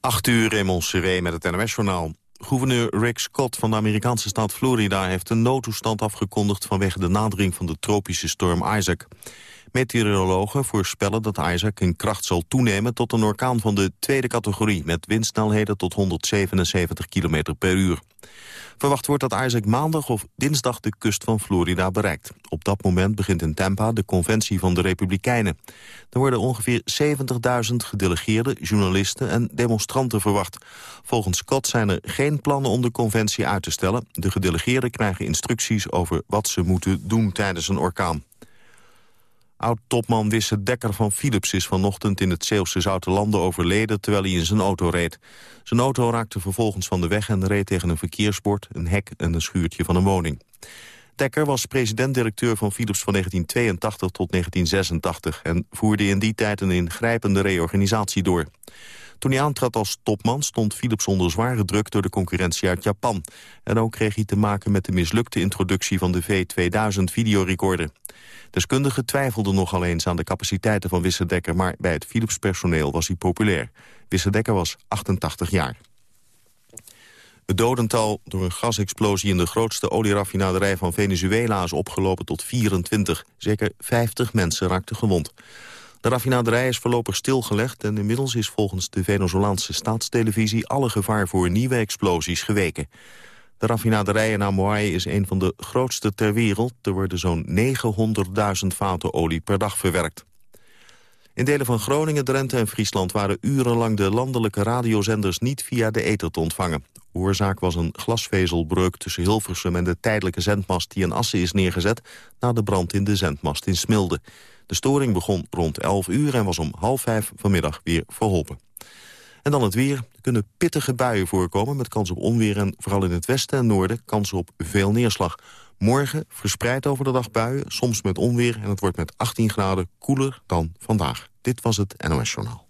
8 uur, Raymond Seré met het NOS-journaal. Gouverneur Rick Scott van de Amerikaanse staat Florida... heeft een noodtoestand afgekondigd vanwege de nadering van de tropische storm Isaac. Meteorologen voorspellen dat Isaac in kracht zal toenemen... tot een orkaan van de tweede categorie... met windsnelheden tot 177 km per uur. Verwacht wordt dat Isaac maandag of dinsdag de kust van Florida bereikt. Op dat moment begint in Tampa de conventie van de Republikeinen. Er worden ongeveer 70.000 gedelegeerde, journalisten en demonstranten verwacht. Volgens Scott zijn er geen plannen om de conventie uit te stellen. De gedelegeerden krijgen instructies over wat ze moeten doen tijdens een orkaan. Oud-topman Wisse Dekker van Philips is vanochtend in het Zeeuwse Zoutelanden overleden terwijl hij in zijn auto reed. Zijn auto raakte vervolgens van de weg en reed tegen een verkeersbord, een hek en een schuurtje van een woning. Dekker was president-directeur van Philips van 1982 tot 1986 en voerde in die tijd een ingrijpende reorganisatie door. Toen hij aantrad als topman stond Philips onder zware druk door de concurrentie uit Japan. En ook kreeg hij te maken met de mislukte introductie van de V2000 videorecorder. Deskundigen twijfelden nogal eens aan de capaciteiten van Wissedekker... maar bij het Philips-personeel was hij populair. Wissedekker was 88 jaar. Het dodental door een gasexplosie in de grootste olieraffinaderij van Venezuela is opgelopen tot 24. Zeker 50 mensen raakten gewond. De raffinaderij is voorlopig stilgelegd en inmiddels is volgens de Venezolaanse staatstelevisie alle gevaar voor nieuwe explosies geweken. De raffinaderij in Amoai is een van de grootste ter wereld. Er worden zo'n 900.000 vaten olie per dag verwerkt. In delen van Groningen, Drenthe en Friesland waren urenlang de landelijke radiozenders niet via de ether te ontvangen. Oorzaak was een glasvezelbreuk tussen Hilversum en de tijdelijke zendmast die in Assen is neergezet na de brand in de zendmast in Smilde. De storing begon rond 11 uur en was om half vijf vanmiddag weer verholpen. En dan het weer. Er kunnen pittige buien voorkomen met kans op onweer... en vooral in het westen en noorden kans op veel neerslag. Morgen verspreid over de dag buien, soms met onweer... en het wordt met 18 graden koeler dan vandaag. Dit was het NOS Journaal.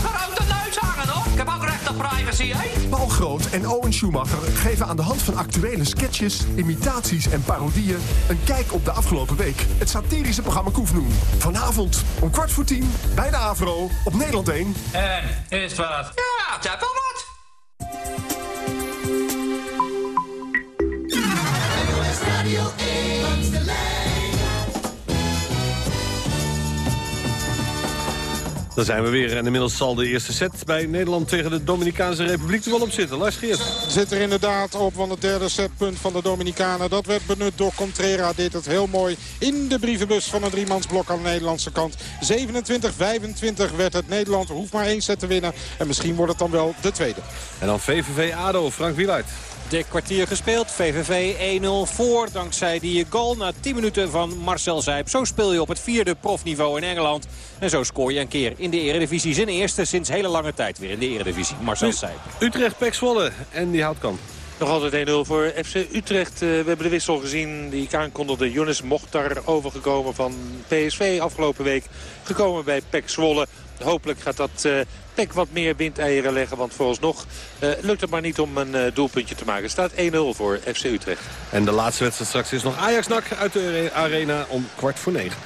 privacy, hè? Paul Groot en Owen Schumacher geven aan de hand van actuele sketches, imitaties en parodieën... een kijk op de afgelopen week. Het satirische programma Koefdoen. Vanavond om kwart voor tien bij de AVRO op Nederland 1. En, is het wat? Ja, het is wel wat. Dan zijn we weer en inmiddels zal de eerste set bij Nederland tegen de Dominicaanse Republiek er wel op zitten. Lars Geert. Zit er inderdaad op, van het derde setpunt van de Dominicanen. Dat werd benut door Contrera. Deed het heel mooi in de brievenbus van een driemansblok aan de Nederlandse kant. 27-25 werd het. Nederland hoeft maar één set te winnen. En misschien wordt het dan wel de tweede. En dan VVV-ADO, Frank Wieluid. Dik kwartier gespeeld. VVV 1-0 voor dankzij die goal na 10 minuten van Marcel Zijp. Zo speel je op het vierde profniveau in Engeland. En zo scoor je een keer in de eredivisie. Zijn eerste sinds hele lange tijd weer in de eredivisie. Marcel Zijp. Utrecht, Pek Zwolle en die Houtkamp. Nog altijd 1-0 voor FC Utrecht. Eh, we hebben de wissel gezien die ik aankondigde. Jonas Mochtar overgekomen van PSV afgelopen week. Gekomen bij Pek Zwolle. Hopelijk gaat dat uh, Pek wat meer windeieren leggen. Want vooralsnog uh, lukt het maar niet om een uh, doelpuntje te maken. Staat 1-0 voor FC Utrecht. En de laatste wedstrijd straks is nog Ajax-Nak uit de arena om kwart voor negen.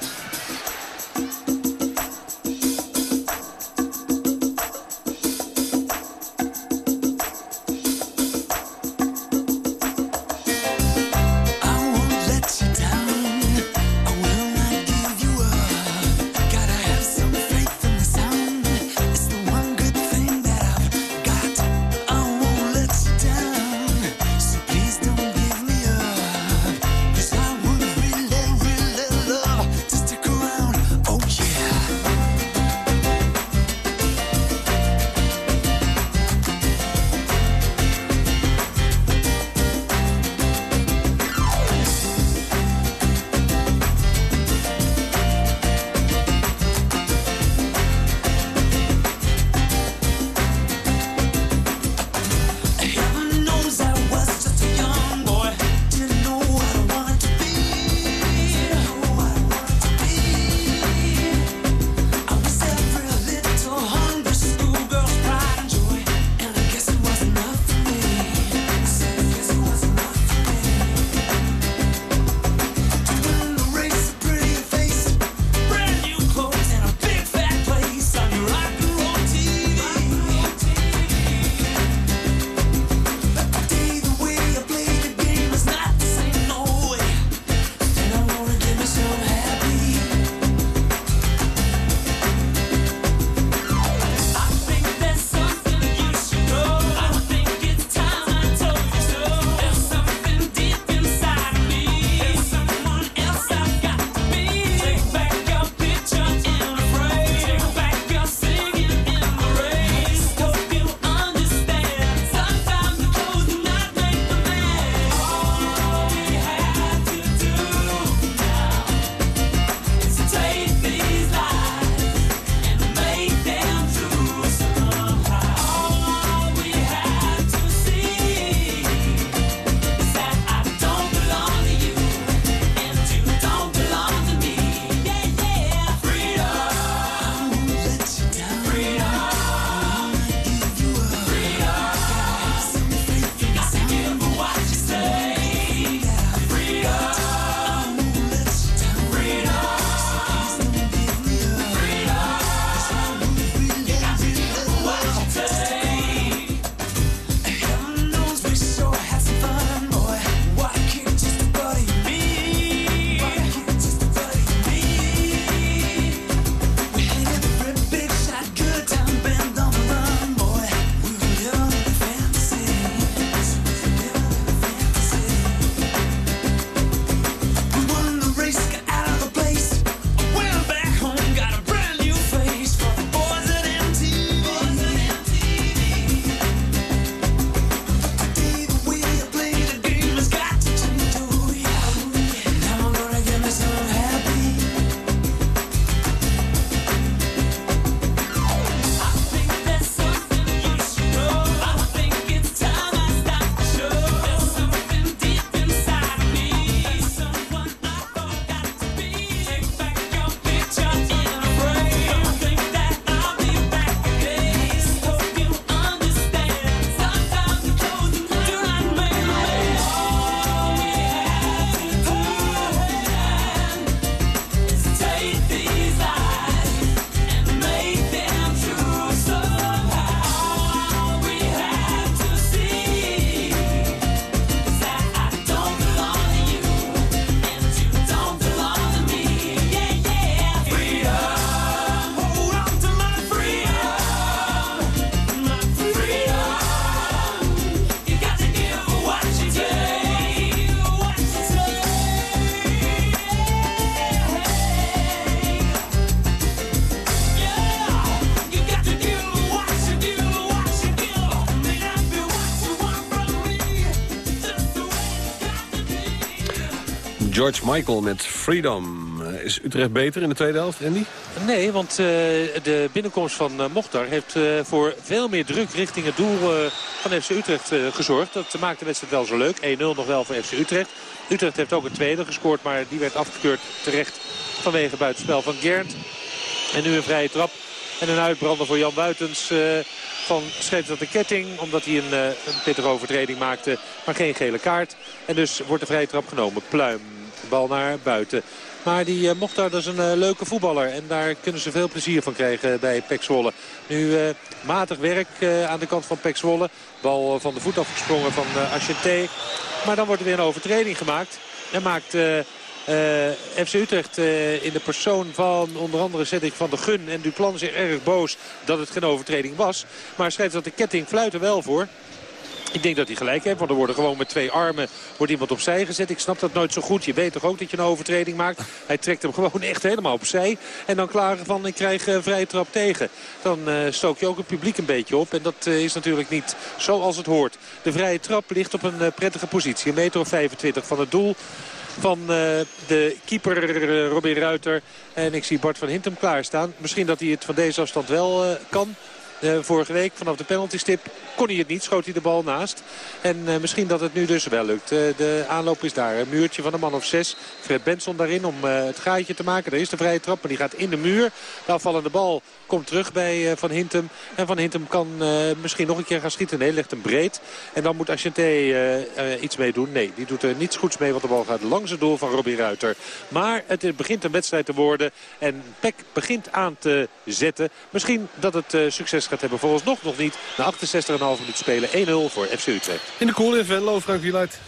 George Michael met Freedom. Eh, is Utrecht beter in de tweede helft, Andy? Nee, want uh, de binnenkomst van uh, Mochtar heeft voor veel meer druk richting het doel van FC Utrecht gezorgd. Dat maakt de wedstrijd wel zo leuk. 1-0 nog wel voor FC Utrecht. Utrecht heeft ook een tweede gescoord, maar die werd afgekeurd terecht vanwege buitenspel van Gernt. En nu een vrije trap en een uitbrander voor Jan Buitens van de Ketting. Omdat hij een, een pittige overtreding maakte, maar geen gele kaart. En dus wordt de vrije trap genomen. Pluim, bal naar buiten. Maar die uh, Mochtar, dat is een uh, leuke voetballer. En daar kunnen ze veel plezier van krijgen bij Pek Zwolle. Nu uh, matig werk aan de kant van Pek Zwolle. Bal van de voet afgesprongen van uh, Maar dan wordt er weer een overtreding gemaakt. En maakt FC Utrecht in de persoon van onder andere Cedric van der Gun en Duplan zich erg boos dat het geen overtreding was. Maar schrijft dat de ketting fluit er wel voor. Ik denk dat hij gelijk heeft, want er worden gewoon met twee armen wordt iemand opzij gezet. Ik snap dat nooit zo goed. Je weet toch ook dat je een overtreding maakt. Hij trekt hem gewoon echt helemaal opzij. En dan klagen van ik krijg uh, vrije trap tegen. Dan uh, stook je ook het publiek een beetje op. En dat uh, is natuurlijk niet zoals het hoort. De vrije trap ligt op een prettige positie. Een meter of 25 van het doel van de keeper Robin Ruiter. En ik zie Bart van Hintem klaarstaan. Misschien dat hij het van deze afstand wel kan. Uh, vorige week vanaf de penaltystip kon hij het niet. Schoot hij de bal naast. En uh, misschien dat het nu dus wel lukt. Uh, de aanloop is daar. Een muurtje van een man of zes. Fred Benson daarin om het gaatje te maken. Daar is de vrije trap. Maar die gaat in de muur. De afvallende bal komt terug bij Van Hintem. En Van Hintem kan misschien nog een keer gaan schieten. Nee, legt hem breed. En dan moet Achenté iets mee doen. Nee, die doet er niets goeds mee. Want de bal gaat langs het doel van Robbie Ruiter. Maar het begint een wedstrijd te worden. En Peck begint aan te zetten. Misschien dat het succes gaat hebben. Volgens nog nog niet. Na 68,5 minuten spelen 1-0 voor FC Utrecht. In de koel in Venlo, Frank Wieluid.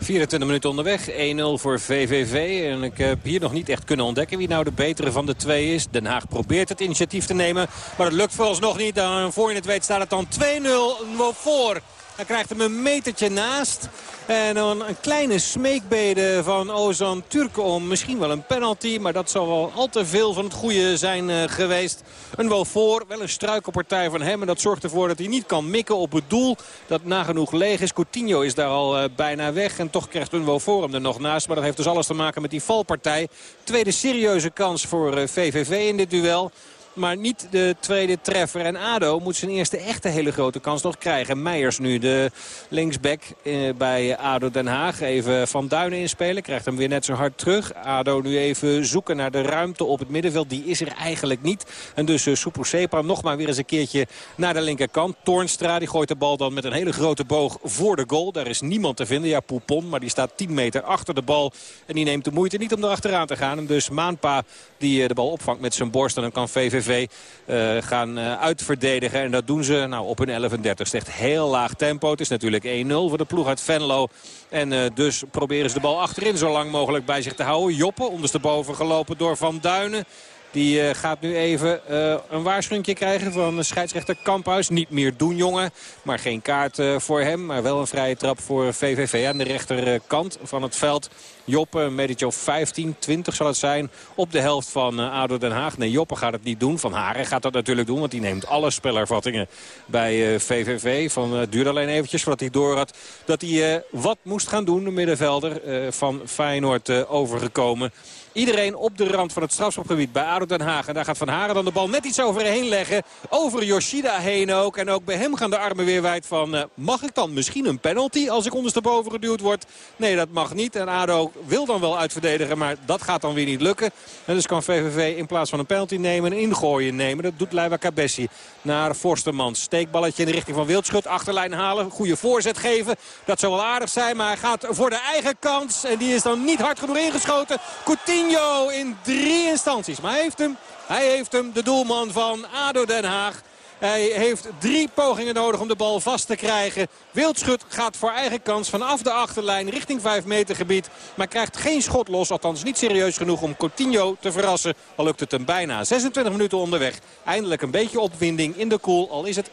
24 minuten onderweg, 1-0 voor VVV. En ik heb hier nog niet echt kunnen ontdekken wie nou de betere van de twee is. Den Haag probeert het initiatief te nemen, maar dat lukt vooralsnog niet. Dan voor je het weet staat het dan 2-0 voor. Hij krijgt hem een metertje naast. En dan een kleine smeekbede van Ozan Turk om misschien wel een penalty. Maar dat zal wel al te veel van het goede zijn uh, geweest. Een wel voor, wel een struikelpartij van hem. En dat zorgt ervoor dat hij niet kan mikken op het doel. Dat nagenoeg leeg is. Coutinho is daar al uh, bijna weg. En toch krijgt een wel hem er nog naast. Maar dat heeft dus alles te maken met die valpartij. Tweede serieuze kans voor VVV in dit duel maar niet de tweede treffer. En ADO moet zijn eerste echte hele grote kans nog krijgen. Meijers nu, de linksback eh, bij ADO Den Haag. Even Van Duinen inspelen, krijgt hem weer net zo hard terug. ADO nu even zoeken naar de ruimte op het middenveld. Die is er eigenlijk niet. En dus uh, Sepa nog maar weer eens een keertje naar de linkerkant. Toornstra die gooit de bal dan met een hele grote boog voor de goal. Daar is niemand te vinden. Ja, Poupon, maar die staat 10 meter achter de bal. En die neemt de moeite niet om erachteraan te gaan. En dus Maanpa die uh, de bal opvangt met zijn borst. En dan kan VVV uh, gaan uh, uitverdedigen. En dat doen ze nou, op hun 11.30. Echt heel laag tempo. Het is natuurlijk 1-0 voor de ploeg uit Venlo. En uh, dus proberen ze de bal achterin zo lang mogelijk bij zich te houden. Joppe ondersteboven gelopen door Van Duinen. Die uh, gaat nu even uh, een waarschuwing krijgen van scheidsrechter Kamphuis. Niet meer doen, jongen. Maar geen kaart uh, voor hem. Maar wel een vrije trap voor VVV aan de rechterkant van het veld. Joppe, of 15, 20 zal het zijn. Op de helft van ADO Den Haag. Nee, Joppe gaat het niet doen. Van Haren gaat dat natuurlijk doen. Want die neemt alle spelervattingen bij VVV. Van, het duurde alleen eventjes voordat hij door had. Dat hij wat moest gaan doen. De middenvelder van Feyenoord overgekomen. Iedereen op de rand van het strafschopgebied bij ADO Den Haag. En daar gaat Van Haren dan de bal net iets overheen leggen. Over Yoshida heen ook. En ook bij hem gaan de armen weer wijd van... Uh, mag ik dan misschien een penalty als ik ondersteboven geduwd word? Nee, dat mag niet. En ADO wil dan wel uitverdedigen, maar dat gaat dan weer niet lukken. En dus kan VVV in plaats van een penalty nemen een ingooien nemen. Dat doet Leiva Cabessi naar Forstermans. Steekballetje in de richting van Wildschut. Achterlijn halen. Goede voorzet geven. Dat zou wel aardig zijn, maar hij gaat voor de eigen kans. En die is dan niet hard genoeg ingeschoten. Coutinho Coutinho in drie instanties. Maar hij heeft hem. Hij heeft hem, de doelman van ADO Den Haag. Hij heeft drie pogingen nodig om de bal vast te krijgen. Wildschut gaat voor eigen kans vanaf de achterlijn richting 5 meter gebied. Maar krijgt geen schot los. Althans niet serieus genoeg om Coutinho te verrassen. Al lukt het hem bijna. 26 minuten onderweg. Eindelijk een beetje opwinding in de koel. Al is het 1-0.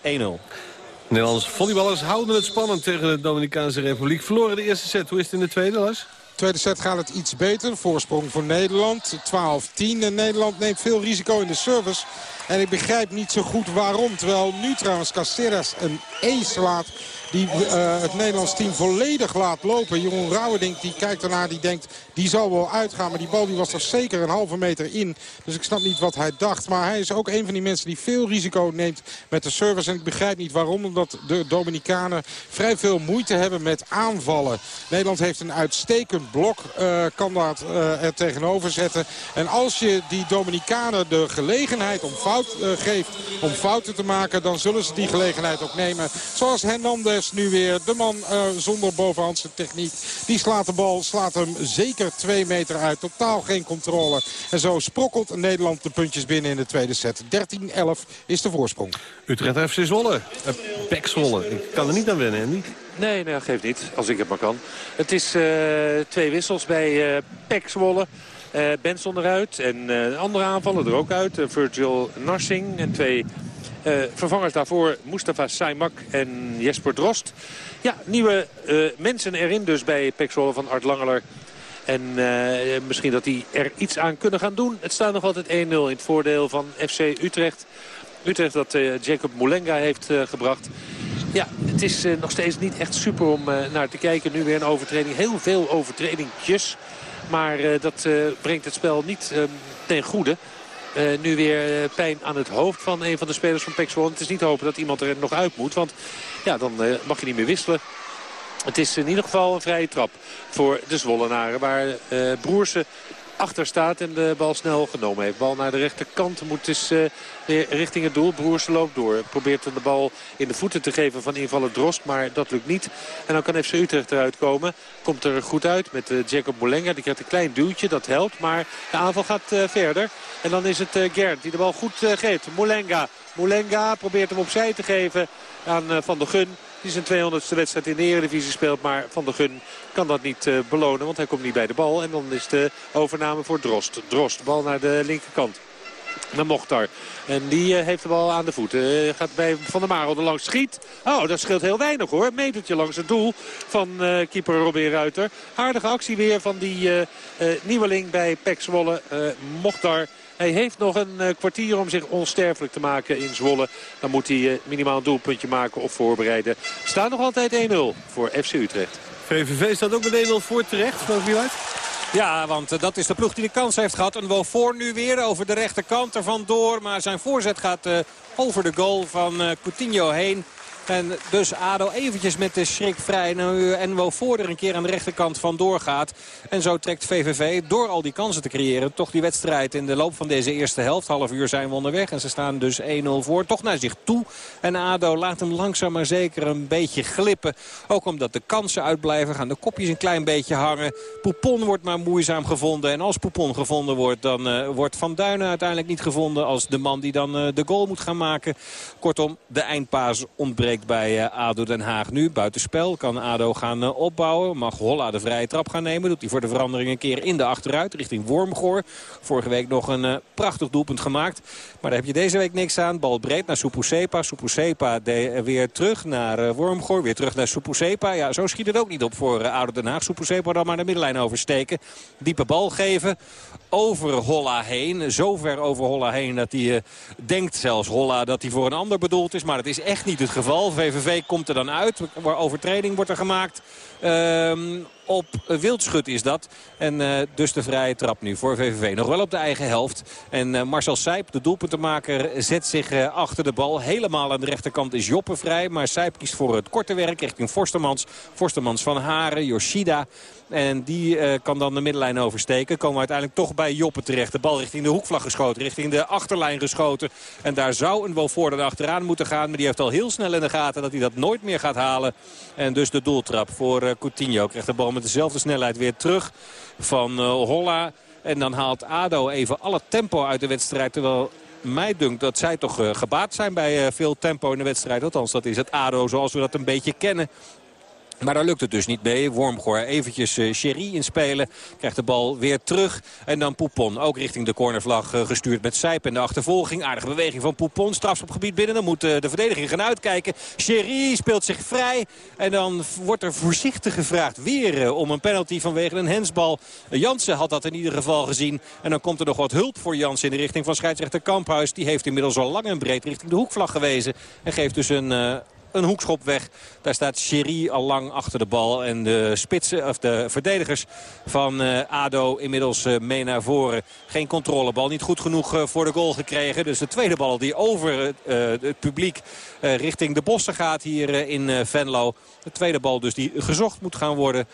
Nederlandse volleyballers houden het spannend tegen de Dominicaanse Republiek. Verloren de eerste set. Hoe is het in de tweede, Lars? Tweede set gaat het iets beter. Voorsprong voor Nederland. 12-10. En Nederland neemt veel risico in de service. En ik begrijp niet zo goed waarom. Terwijl nu trouwens Caceres een E slaat. die uh, het Nederlands team volledig laat lopen. Jeroen Rauwerdink die kijkt ernaar, die denkt die zal wel uitgaan. Maar die bal die was er zeker een halve meter in. Dus ik snap niet wat hij dacht. Maar hij is ook een van die mensen die veel risico neemt met de service. En ik begrijp niet waarom. Omdat de Dominicanen vrij veel moeite hebben met aanvallen. Nederland heeft een uitstekend blok. Uh, kan dat uh, er tegenover zetten. En als je die Dominicanen de gelegenheid om fout uh, geeft. Om fouten te maken. Dan zullen ze die gelegenheid ook nemen. Zoals Hernandez nu weer. De man zonder bovenhandse techniek. Die slaat de bal. Slaat hem zeker twee meter uit. Totaal geen controle. En zo sprokkelt Nederland de puntjes binnen in de tweede set. 13-11 is de voorsprong. Utrecht FC Zwolle. Uh, Pek Zwolle. Ik kan er niet aan wennen, Andy. Nee, nee, geeft niet. Als ik het maar kan. Het is uh, twee wissels bij uh, Pek Zwolle. Uh, Benson eruit en uh, andere aanvallen er ook uit. Uh, Virgil Narsing en twee vervangers daarvoor. Mustafa Saimak en Jesper Drost. Ja, nieuwe mensen erin dus bij Zwolle van Art Langeler. En misschien dat die er iets aan kunnen gaan doen. Het staat nog altijd 1-0 in het voordeel van FC Utrecht. Utrecht dat Jacob Moulenga heeft gebracht. Ja, het is nog steeds niet echt super om naar te kijken. Nu weer een overtreding. Heel veel overtredingjes. Maar dat brengt het spel niet ten goede. nu weer pijn aan het hoofd van een van de spelers van Pek Het is niet hopen dat iemand er nog uit moet. Want ja, dan mag je niet meer wisselen. Het is in ieder geval een vrije trap voor de Zwollenaren. Waar Broersen achter staat en de bal snel genomen heeft. Bal naar de rechterkant moet dus weer richting het doel. Broers loopt door. Probeert de bal in de voeten te geven van invallen Drost. Maar dat lukt niet. En dan kan FC Utrecht eruit komen. Komt er goed uit met uh, Jacob Molenga. Die krijgt een klein duwtje. Dat helpt. Maar de aanval gaat uh, verder. En dan is het Gert die de bal goed geeft. Molenga. Molenga probeert hem opzij te geven aan Van der Gun. Die zijn 200ste wedstrijd in de Eredivisie speelt. Maar Van der Gun kan dat niet uh, belonen. Want hij komt niet bij de bal. En dan is de overname voor Drost. Drost, bal naar de linkerkant. Naar Mochtar. En die uh, heeft de bal aan de voeten. Uh, gaat bij Van der Marel er langs schiet. Oh, dat scheelt heel weinig hoor. Metertje langs het doel van uh, keeper Robin Ruiter. Aardige actie weer van die nieuweling bij Pek Zwolle. Mochtar hij heeft nog een uh, kwartier om zich onsterfelijk te maken in Zwolle. Dan moet hij uh, minimaal een doelpuntje maken of voorbereiden. Staat nog altijd 1-0 voor FC Utrecht. VVV staat ook met 1-0 voor terecht, uit? Ja, want uh, dat is de ploeg die de kans heeft gehad. Een voor nu weer over de rechterkant ervan door. Maar zijn voorzet gaat over de goal van Coutinho heen. En dus ADO eventjes met de schrik vrij. Nu Enwo voor er een keer aan de rechterkant vandoor gaat. En zo trekt VVV door al die kansen te creëren. Toch die wedstrijd in de loop van deze eerste helft. Half uur zijn we onderweg. En ze staan dus 1-0 voor. Toch naar zich toe. En ADO laat hem langzaam maar zeker een beetje glippen. Ook omdat de kansen uitblijven. Gaan de kopjes een klein beetje hangen. Poupon wordt maar moeizaam gevonden. En als Poupon gevonden wordt, dan uh, wordt Van Duinen uiteindelijk niet gevonden. Als de man die dan uh, de goal moet gaan maken. Kortom, de eindpaas ontbreekt bij eh, ADO Den Haag nu. Buitenspel kan ADO gaan eh, opbouwen. Mag Holla de vrije trap gaan nemen. Doet hij voor de verandering een keer in de achteruit richting Wormgoor. Vorige week nog een uh, prachtig doelpunt gemaakt. Maar daar heb je deze week niks aan. Bal breed naar Supusepa. Supusepa weer terug naar Wormgoor. Weer terug naar Supusepa. Ja, zo schiet het ook niet op voor ADO Den Haag. Supusepa dan maar de middenlijn oversteken. Diepe bal geven. Over Holla heen. Zo ver over Holla heen dat hij denkt zelfs Holla dat hij voor een ander bedoeld is. Maar dat is echt niet het geval. VVV komt er dan uit. Overtreding wordt er gemaakt. Ehm, op Wildschut is dat. En uh, dus de vrije trap nu voor VVV. Nog wel op de eigen helft. En uh, Marcel Sijp, de doelpuntenmaker, zet zich uh, achter de bal. Helemaal aan de rechterkant is Joppe vrij. Maar Sijp kiest voor het korte werk richting Forstermans. Forstermans van Haren, Yoshida. En die kan dan de middenlijn oversteken. Komen we uiteindelijk toch bij Joppe terecht. De bal richting de hoekvlag geschoten. Richting de achterlijn geschoten. En daar zou een Wovoorde achteraan moeten gaan. Maar die heeft al heel snel in de gaten dat hij dat nooit meer gaat halen. En dus de doeltrap voor Coutinho. Krijgt de bal met dezelfde snelheid weer terug van uh, Holla. En dan haalt ADO even alle tempo uit de wedstrijd. Terwijl mij dunkt dat zij toch uh, gebaat zijn bij veel tempo in de wedstrijd. Althans, dat is het ADO zoals we dat een beetje kennen. Maar daar lukt het dus niet mee. Wormgoor eventjes Sherry inspelen. Krijgt de bal weer terug. En dan Poupon ook richting de cornervlag uh, gestuurd met Sijp. En de achtervolging. Aardige beweging van Poupon. gebied binnen. Dan moet uh, de verdediging gaan uitkijken. Sherry speelt zich vrij. En dan wordt er voorzichtig gevraagd weer om een penalty vanwege een hensbal. Jansen had dat in ieder geval gezien. En dan komt er nog wat hulp voor Jansen in de richting van scheidsrechter Kamphuis. Die heeft inmiddels al lang en breed richting de hoekvlag gewezen. En geeft dus een een hoekschop weg. Daar staat Sherry al lang achter de bal. En de spitsen, of de verdedigers van ADO inmiddels mee naar voren. Geen controlebal, niet goed genoeg voor de goal gekregen. Dus de tweede bal die over het publiek richting de bossen gaat hier in Venlo. De tweede bal dus die gezocht moet gaan worden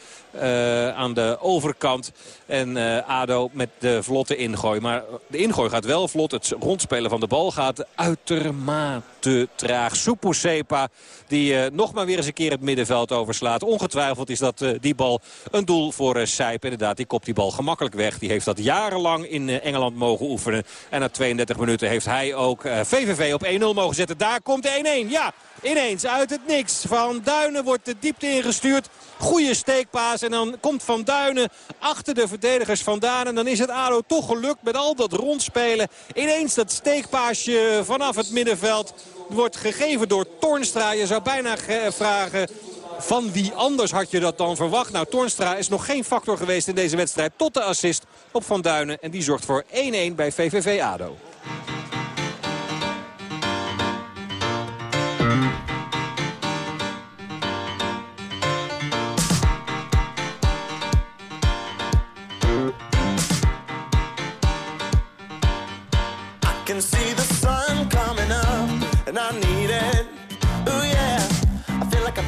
aan de overkant. En ADO met de vlotte ingooi. Maar de ingooi gaat wel vlot. Het rondspelen van de bal gaat uitermate traag. Sepa die nog maar weer een keer het middenveld overslaat. Ongetwijfeld is dat uh, die bal een doel voor uh, Sijp. Inderdaad, die kopt die bal gemakkelijk weg. Die heeft dat jarenlang in Engeland mogen oefenen. En na 32 minuten heeft hij ook VVV op 1-0 mogen zetten. Daar komt de 1-1. Ja, ineens uit het niks. Van Duinen wordt de diepte ingestuurd. Goede steekpaas en dan komt Van Duinen achter de verdedigers vandaan. En dan is het ADO toch gelukt met al dat rondspelen. Ineens dat steekpaasje vanaf het middenveld wordt gegeven door Tornstra. Je zou bijna vragen... Van wie anders had je dat dan verwacht? Nou, Tornstra is nog geen factor geweest in deze wedstrijd. Tot de assist op Van Duinen. En die zorgt voor 1-1 bij VVV ADO.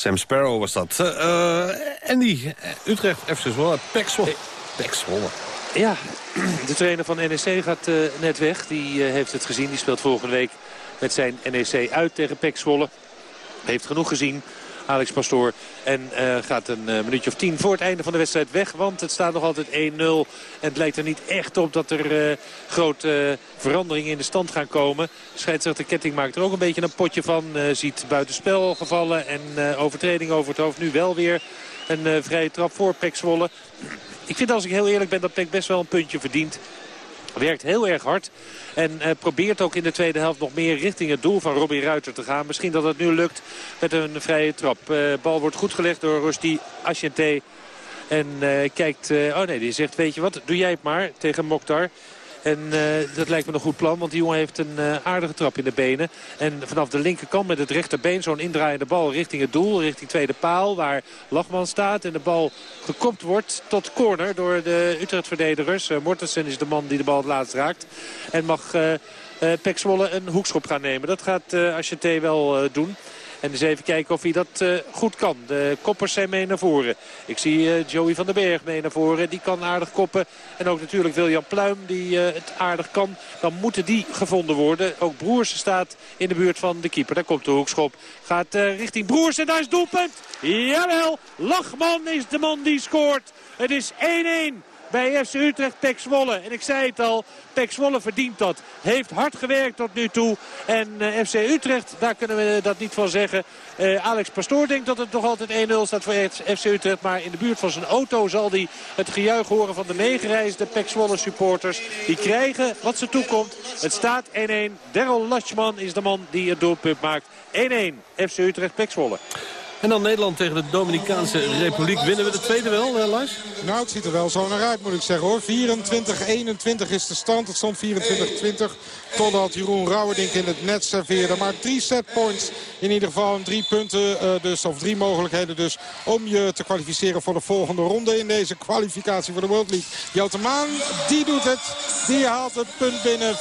Sam Sparrow was dat. Uh, Andy, Utrecht, FC Zwolle, Pek Zwolle. Zwolle. Ja, de trainer van NEC gaat net weg. Die heeft het gezien. Die speelt volgende week met zijn NEC uit tegen Pek. Heeft genoeg gezien. Alex Pastoor. En uh, gaat een uh, minuutje of tien voor het einde van de wedstrijd weg. Want het staat nog altijd 1-0. En het lijkt er niet echt op dat er uh, grote veranderingen in de stand gaan komen. Scheidsrechter Ketting maakt er ook een beetje een potje van. ziet buitenspel gevallen en overtreding over het hoofd. Nu wel weer een vrije trap voor Pek. Ik vind als ik heel eerlijk ben dat Pek best wel een puntje verdient. Werkt heel erg hard. En uh, probeert ook in de tweede helft nog meer richting het doel van Robbie Ruiter te gaan. Misschien dat het nu lukt met een vrije trap. Uh, bal wordt goed gelegd door Rusty Asciente. En uh, kijkt... oh nee, die zegt, weet je wat, doe jij het maar tegen Mokhtar. En uh, dat lijkt me een goed plan, want die jongen heeft een uh, aardige trap in de benen. En vanaf de linkerkant met het rechterbeen zo'n indraaiende bal richting het doel. Richting tweede paal, waar Lachman staat. En de bal gekopt wordt tot corner door de Utrecht-verdedigers. Uh, Mortensen is de man die de bal het laatst raakt. En mag uh, een hoekschop gaan nemen. Dat gaat uh, Acheté wel doen. En eens even kijken of hij dat uh, goed kan. De koppers zijn mee naar voren. Ik zie uh, Joey van den Berg mee naar voren. Die kan aardig koppen. En ook natuurlijk William Pluim die uh, het aardig kan. Dan moeten die gevonden worden. Ook Broers staat in de buurt van de keeper. Daar komt de hoekschop. Gaat richting Broers en daar is doelpunt. Jawel, Lachman is de man die scoort. Het is 1-1 bij FC Utrecht Pek Zwolle. En ik zei het al, Pek Zwolle verdient dat. Heeft hard gewerkt tot nu toe. En uh, FC Utrecht, daar kunnen we dat niet van zeggen. Uh, Alex Pastoor denkt dat het nog altijd 1-0 staat voor FC Utrecht. Maar in de buurt van zijn auto zal hij het gejuich horen van de meegereisde Pek Zwolle supporters. Die krijgen wat ze toekomt. Het staat 1-1. Daryl Latchman is de man die het doelpunt maakt. 1-1 FC Utrecht Pek. En dan Nederland tegen de Dominicaanse Republiek. Winnen we de tweede wel, eh, Lars? Nou, het ziet er wel zo naar uit, moet ik zeggen hoor. 24-21 is de stand. Het stond 24-20 totdat Jeroen Rauwerdink in het net serveerde. Maar drie setpoints in ieder geval. En drie punten, uh, dus, of drie mogelijkheden dus... om je te kwalificeren voor de volgende ronde in deze kwalificatie voor de World League. Jeltemaan, die doet het. Die haalt het punt binnen. 25-21.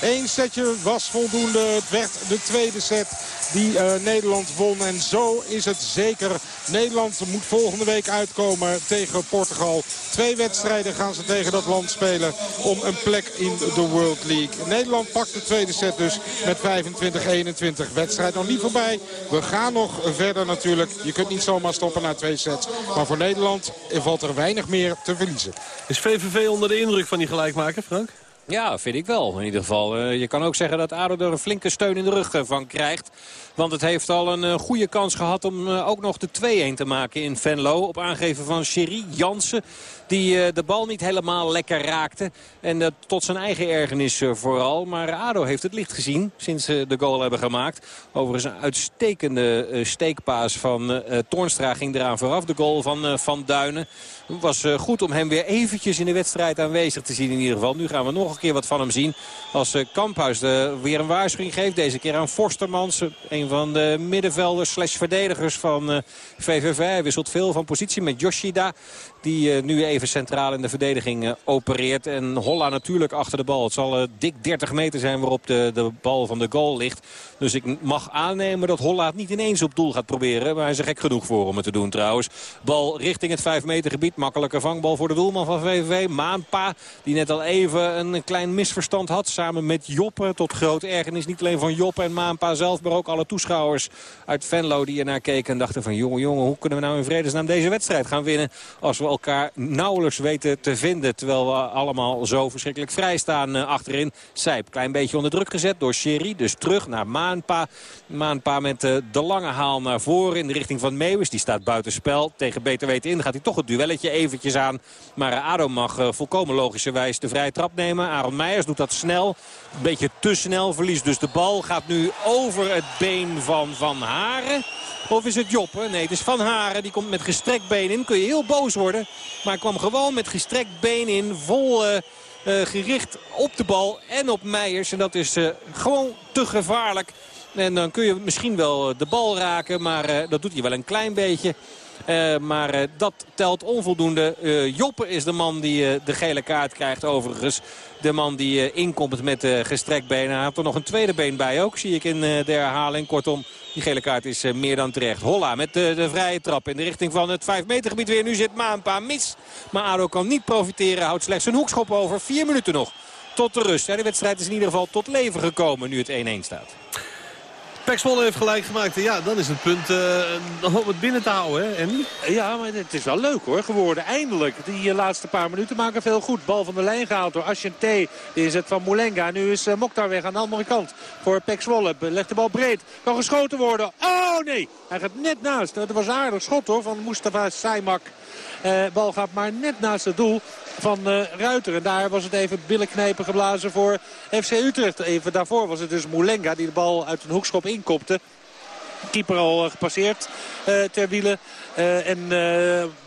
Eén setje was voldoende. Het werd de tweede set die uh, Nederland won. En zo is het zeker. Nederland moet volgende week uitkomen tegen Portugal. Twee wedstrijden gaan ze tegen dat land spelen om een plek in de World League. Nederland pakt de tweede set dus met 25-21. Wedstrijd nog niet voorbij. We gaan nog verder natuurlijk. Je kunt niet zomaar stoppen na twee sets. Maar voor Nederland valt er weinig meer te verliezen. Is VVV onder de indruk van die gelijkmaker, Frank? Ja, vind ik wel. In ieder geval. Uh, je kan ook zeggen dat ADO er een flinke steun in de rug van krijgt. Want het heeft al een uh, goede kans gehad om uh, ook nog de 2-1 te maken in Venlo. Op aangeven van Sherry Jansen. Die uh, de bal niet helemaal lekker raakte. En tot zijn eigen ergernis vooral. Maar ADO heeft het licht gezien sinds ze de goal hebben gemaakt. Overigens een uitstekende steekpaas van Toornstra ging eraan vooraf. De goal van Van Duinen. Het was goed om hem weer eventjes in de wedstrijd aanwezig te zien in ieder geval. Nu gaan we nog een keer wat van hem zien. Als Kamphuis weer een waarschuwing geeft. Deze keer aan Forstermans. Een van de middenvelders slash verdedigers van VVV. Hij wisselt veel van positie met Yoshida. Die uh, nu even centraal in de verdediging uh, opereert. En Holla natuurlijk achter de bal. Het zal dik 30 meter zijn waarop de, de bal van de goal ligt. Dus ik mag aannemen dat Holla het niet ineens op doel gaat proberen. Maar hij is gek genoeg voor om het te doen trouwens. Bal richting het 5 meter gebied. Makkelijke vangbal voor de doelman van VVV. Maanpa die net al even een klein misverstand had. Samen met Joppe. Tot groot ergernis niet alleen van Joppe en Maanpa zelf. Maar ook alle toeschouwers uit Venlo die er naar keken. En dachten van jongen jongen hoe kunnen we nou in vredesnaam deze wedstrijd gaan winnen. Als we elkaar nauwelijks weten te vinden. Terwijl we allemaal zo verschrikkelijk vrij staan uh, achterin. Sijp klein beetje onder druk gezet door Sherry. Dus terug naar Maanpa. Maanpa met uh, de lange haal naar voren in de richting van Meeuwis. Die staat buitenspel. Tegen beter weten in gaat hij toch het duelletje eventjes aan. Maar Ado mag uh, volkomen logischerwijs de vrije trap nemen. Aaron Meijers doet dat snel. Een beetje te snel. Verliest dus de bal. Gaat nu over het been van Van Haren. Of is het Joppe? Nee, het is Van Haren. Die komt met gestrekt been in. Kun je heel boos worden. Maar kwam gewoon met gestrekt been in. Vol... Uh, uh, gericht op de bal en op Meijers. En dat is uh, gewoon te gevaarlijk. En dan kun je misschien wel de bal raken. Maar dat doet hij wel een klein beetje. Uh, maar uh, dat telt onvoldoende. Uh, Joppe is de man die de gele kaart krijgt overigens. De man die inkomt met gestrekt been. Hij had er nog een tweede been bij ook, zie ik in de herhaling. Kortom, die gele kaart is meer dan terecht. Holla met de, de, vrije trap in de richting van het 5 meter gebied weer. Nu zit Maanpa mis. Maar ADO kan niet profiteren. Houdt slechts een hoekschop over. Vier minuten nog tot de rust. Ja, de wedstrijd is in ieder geval tot leven gekomen nu het 1-1 staat. Pek Zwolle heeft gelijk gemaakt. Ja, dan is het punt uh, om het binnen te houden, hè? Ja, maar het is wel leuk hoor, geworden. Eindelijk. Die uh, laatste paar minuten maken veel goed. Bal van de lijn gehaald door Asciente. Is het van Moulenga. Nu is uh, Mokhtar weg aan de andere kant. Voor Pek Zwolle. Legt de bal breed. Kan geschoten worden. Oh nee, hij gaat net naast. Dat was een aardig schot hoor van Mustafa Saimak. Uh, bal gaat maar net naast het doel van uh, Ruiter. En daar was het even billenknijpen geblazen voor FC Utrecht. Even daarvoor was het dus Moulenga die de bal uit een hoekschop inkopte. Keeper al gepasseerd uh, ter wielen. Uh, en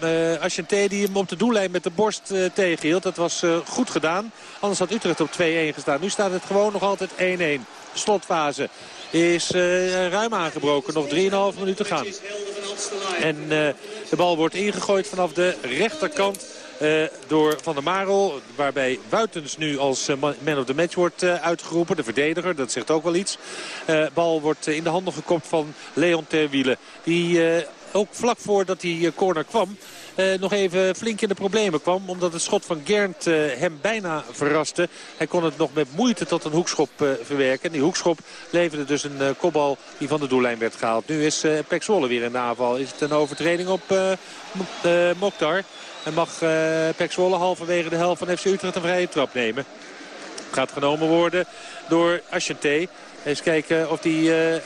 uh, Asciente die hem op de doellijn met de borst tegenhield. Dat was goed gedaan. Anders had Utrecht op 2-1 gestaan. Nu staat het gewoon nog altijd 1-1. Slotfase is ruim aangebroken. Nog 3,5 minuten gaan. En de bal wordt ingegooid vanaf de rechterkant. Uh, door Van der Marel. Waarbij Wuitens nu als man of the match wordt uitgeroepen. De verdediger, dat zegt ook wel iets. bal wordt in de handen gekopt van Leon Terwiele. Die ook vlak voordat die corner kwam... nog even flink in de problemen kwam. Omdat het schot van Gernt hem bijna verraste. Hij kon het nog met moeite tot een hoekschop verwerken. En die hoekschop leverde dus een kopbal die van de doellijn werd gehaald. Nu is uh, weer in de aanval. Is het een overtreding op Mokhtar? En mag uh, halverwege de helft van FC Utrecht een vrije trap nemen. Gaat genomen worden door Asciente. Eens kijken of hij uh,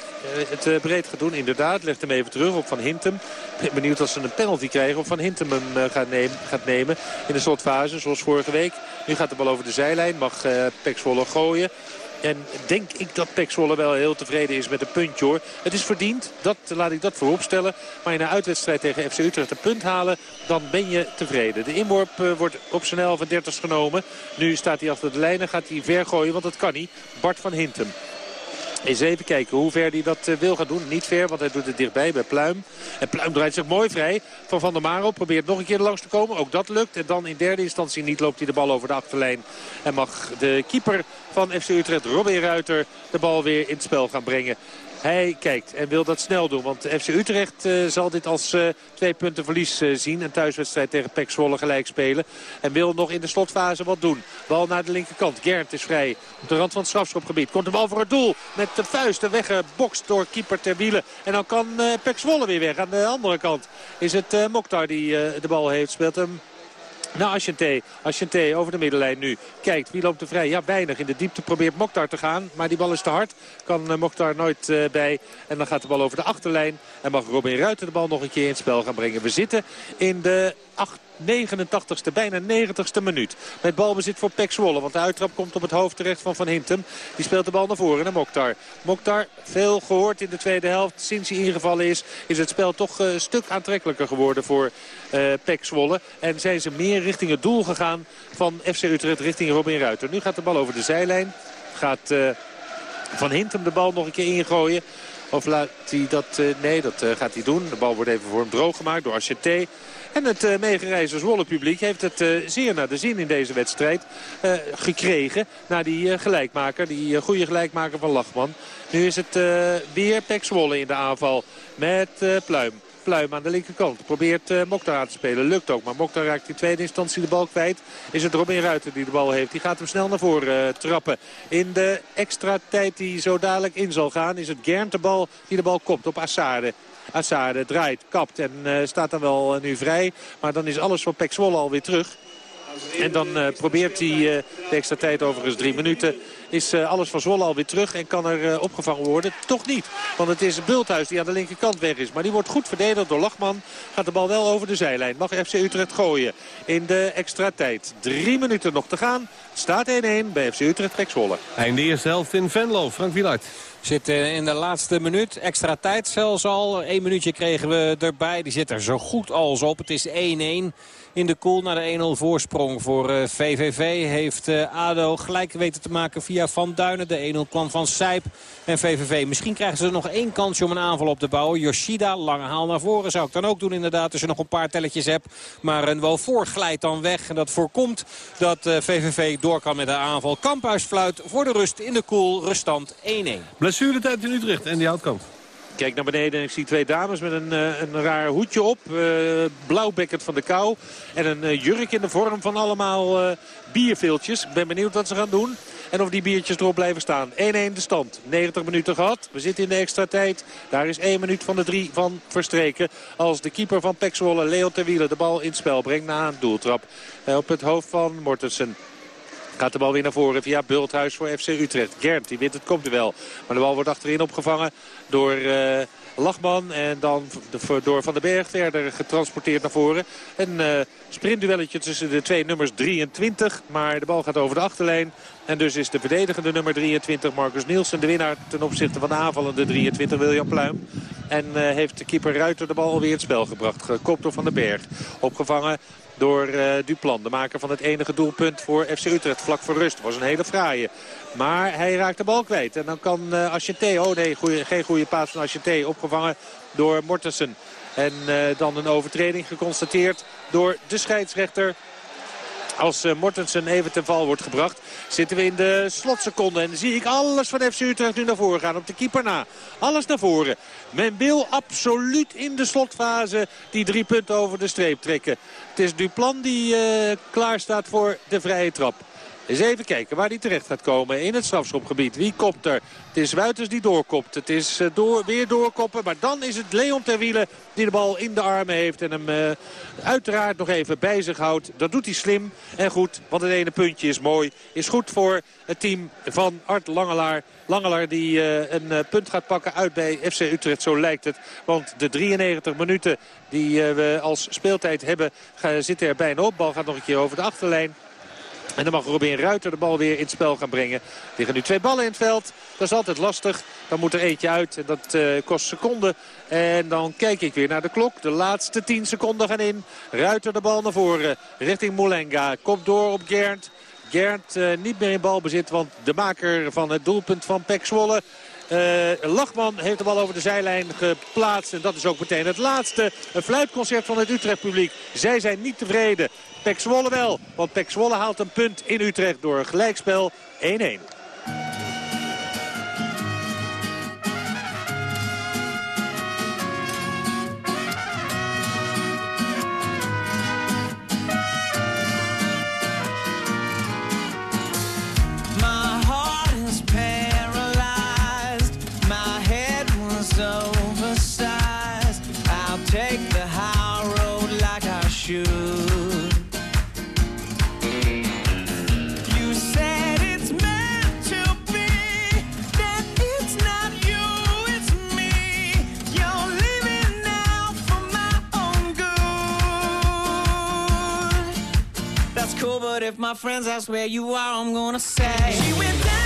het uh, breed gaat doen. Inderdaad, legt hem even terug op Van Hintem. Ben benieuwd als ze een penalty krijgen of Van Hintem hem uh, gaat, nemen, gaat, nemen in de slotfase. Zoals vorige week. Nu gaat de bal over de zijlijn. Mag uh, Pek gooien. En denk ik dat Pek wel heel tevreden is met een puntje hoor. Het is verdiend, dat, laat ik dat voorop stellen. Maar in een uitwedstrijd tegen FC Utrecht een punt halen, dan ben je tevreden. De inworp wordt op zijn 11 en 30 genomen. Nu staat hij achter de lijnen, gaat hij vergooien, want dat kan niet. Bart van Hintem. Eens even kijken hoe ver hij dat uh, wil gaan doen. Niet ver, want hij doet het dichtbij bij Pluim. En Pluim draait zich mooi vrij van Van der Maro. Probeert nog een keer langs te komen. Ook dat lukt. En dan in derde instantie niet loopt hij de bal over de achterlijn. En mag de keeper van FC Utrecht, Robin Ruiter, de bal weer in het spel gaan brengen. Hij kijkt en wil dat snel doen. Want FC Utrecht uh, zal dit als uh, twee punten verlies uh, zien. Een thuiswedstrijd tegen Pek Zwolle gelijk spelen. En wil nog in de slotfase wat doen. Bal naar de linkerkant. Gernt is vrij op de rand van het strafschopgebied. Komt de bal voor het doel. Met de vuisten weggebokst door keeper ter wielen. En dan kan Pek Zwolle weer weg. Aan de andere kant is het Mokhtar die de bal heeft. Speelt hem naar Asciente. Asciente over de middenlijn nu. Kijkt, wie loopt er vrij? Ja, weinig. In de diepte probeert Mokhtar te gaan. Maar die bal is te hard. Kan uh, Mokhtar nooit uh, bij. En dan gaat de bal over de achterlijn. En mag Robin Ruiter de bal nog een keer in het spel gaan brengen. We zitten in de 89ste, bijna 90ste minuut. Met balbezit voor Pek Zwolle. Want de uittrap komt op het hoofd terecht van Van Hintem. Die speelt de bal naar voren naar Mokhtar. Mokhtar, veel gehoord in de tweede helft. Sinds hij ingevallen is, is het spel toch een stuk aantrekkelijker geworden voor uh, Pek. En zijn ze meer richting het doel gegaan van FC Utrecht richting Robin Ruiter. Nu gaat de bal over de zijlijn. Gaat uh, Van Hintem de bal nog een keer ingooien. Of laat hij dat... Nee, dat gaat hij doen. De bal wordt even voor hem droog gemaakt door Acheté. En het uh, Zwolle publiek heeft het uh, zeer naar de zin in deze wedstrijd uh, gekregen. Na die gelijkmaker, die goede gelijkmaker van Lachman. Nu is het weer Pek Zwolle in de aanval met Pluim. Pluim aan de linkerkant. Probeert uh, Mokhtar aan te spelen. Lukt ook. Maar Mokhtar raakt in tweede instantie de bal kwijt. Is het Robin Ruiter die de bal heeft. Die gaat hem snel naar voren trappen. In de extra tijd die zo dadelijk in zal gaan. Is het Gernt de bal die de bal kopt op Assade. Assade draait, kapt en uh, staat dan wel nu vrij. Maar dan is alles voor Pek Zwolle alweer terug. En dan uh, probeert hij de extra tijd overigens drie minuten. Is alles van Zwolle alweer terug en kan er opgevangen worden? Toch niet. Want het is Bulthuis die aan de linkerkant weg is. Maar die wordt goed verdedigd door Lachman. Gaat de bal wel over de zijlijn. Mag FC Utrecht gooien in de extra tijd. Drie minuten nog te gaan. Staat 1-1 bij FC Utrecht Pek Zwolle. Einde eerste helft in Venlo. Frank Wieluid. Zit in de laatste minuut. Extra tijd zelfs al. Eén minuutje kregen we erbij. Die zit er zo goed als op. Het is 1-1 in de koel naar de 1-0 voorsprong voor VVV. Heeft ADO gelijk weten te maken via Van Duinen. De 1-0 kwam van Sijp en VVV. Misschien krijgen ze nog één kansje om een aanval op te bouwen. Yoshida, lange haal naar voren. Zou ik dan ook doen inderdaad als je nog een paar telletjes hebt. Maar een wel voor glijdt dan weg. En dat voorkomt dat VVV door kan met de aanval. Kamphuis fluit voor de rust in de koel. Ruststand 1-1. Blessuretijd in Utrecht en die houtkamp. Kijk naar beneden en ik zie twee dames met een, een raar hoedje op. Uh, blauwbekkend van de kou. En een uh, jurk in de vorm van allemaal bierveeltjes. Ik ben benieuwd wat ze gaan doen. En of die biertjes erop blijven staan. 1-1 de stand. 90 minuten gehad. We zitten in de extra tijd. Daar is 1 minuut van de 3 van verstreken. Als de keeper van Pek Zwolle, Leo Terwiele, de bal in het spel brengt na een doeltrap. Eh, op het hoofd van Mortensen. Gaat de bal weer naar voren via Bulthuis voor FC Utrecht. Gert, die wint het komt er wel. Maar de bal wordt achterin opgevangen door... Uh, Lachman en dan door Van den Berg verder getransporteerd naar voren. Een uh, sprintduelletje tussen de twee nummers 23. Maar de bal gaat over de achterlijn. En dus is de verdedigende nummer 23 Marcus Nielsen de winnaar ten opzichte van de aanvallende 23 William Pluim. En uh, heeft de keeper Ruiter de bal alweer in het spel gebracht. Gekopt door Van den Berg. Opgevangen door uh, Duplan. De maker van het enige doelpunt voor FC Utrecht vlak voor rust. was een hele fraaie. Maar hij raakt de bal kwijt. En dan kan uh, Aschente, oh nee, geen goede paas van Aschente, opgevangen door Mortensen. En uh, dan een overtreding geconstateerd door de scheidsrechter. Als uh, Mortensen even ten val wordt gebracht, zitten we in de slotseconde. En zie ik alles van FC Utrecht nu naar voren gaan. Op de keeper na. Alles naar voren. Men wil absoluut in de slotfase die drie punten over de streep trekken. Het is Duplan die uh, klaar staat voor de vrije trap. Eens even kijken waar hij terecht gaat komen in het strafschopgebied. Wie kopt er? Het is Wuiters die doorkopt. Het is uh, door, weer doorkoppen. Maar dan is het Leon Terwiele die de bal in de armen heeft. En hem uh, uiteraard nog even bij zich houdt. Dat doet hij slim en goed. Want het ene puntje is mooi. Is goed voor het team van Art Langelaar. Langelaar die uh, een punt gaat pakken uit bij FC Utrecht. Zo lijkt het. Want de 93 minuten die we als speeltijd hebben zitten er bijna op. Bal gaat nog een keer over de achterlijn. En dan mag Robin Ruiter de bal weer in het spel gaan brengen. Er liggen nu twee ballen in het veld. Dat is altijd lastig. Dan moet er eentje uit. En dat uh, kost seconden. En dan kijk ik weer naar de klok. De laatste 10 seconden gaan in. Ruiter de bal naar voren. Richting Molenga. Komt door op Gernt. Gernt uh, niet meer in balbezit. Want de maker van het doelpunt van Pek Zwolle... Uh, Lachman heeft de bal over de zijlijn geplaatst. En dat is ook meteen het laatste. Een fluitconcert van het Utrecht publiek. Zij zijn niet tevreden. Pek Zwolle wel. Want Pek Zwolle haalt een punt in Utrecht door een gelijkspel 1-1. My friends ask where you are, I'm gonna say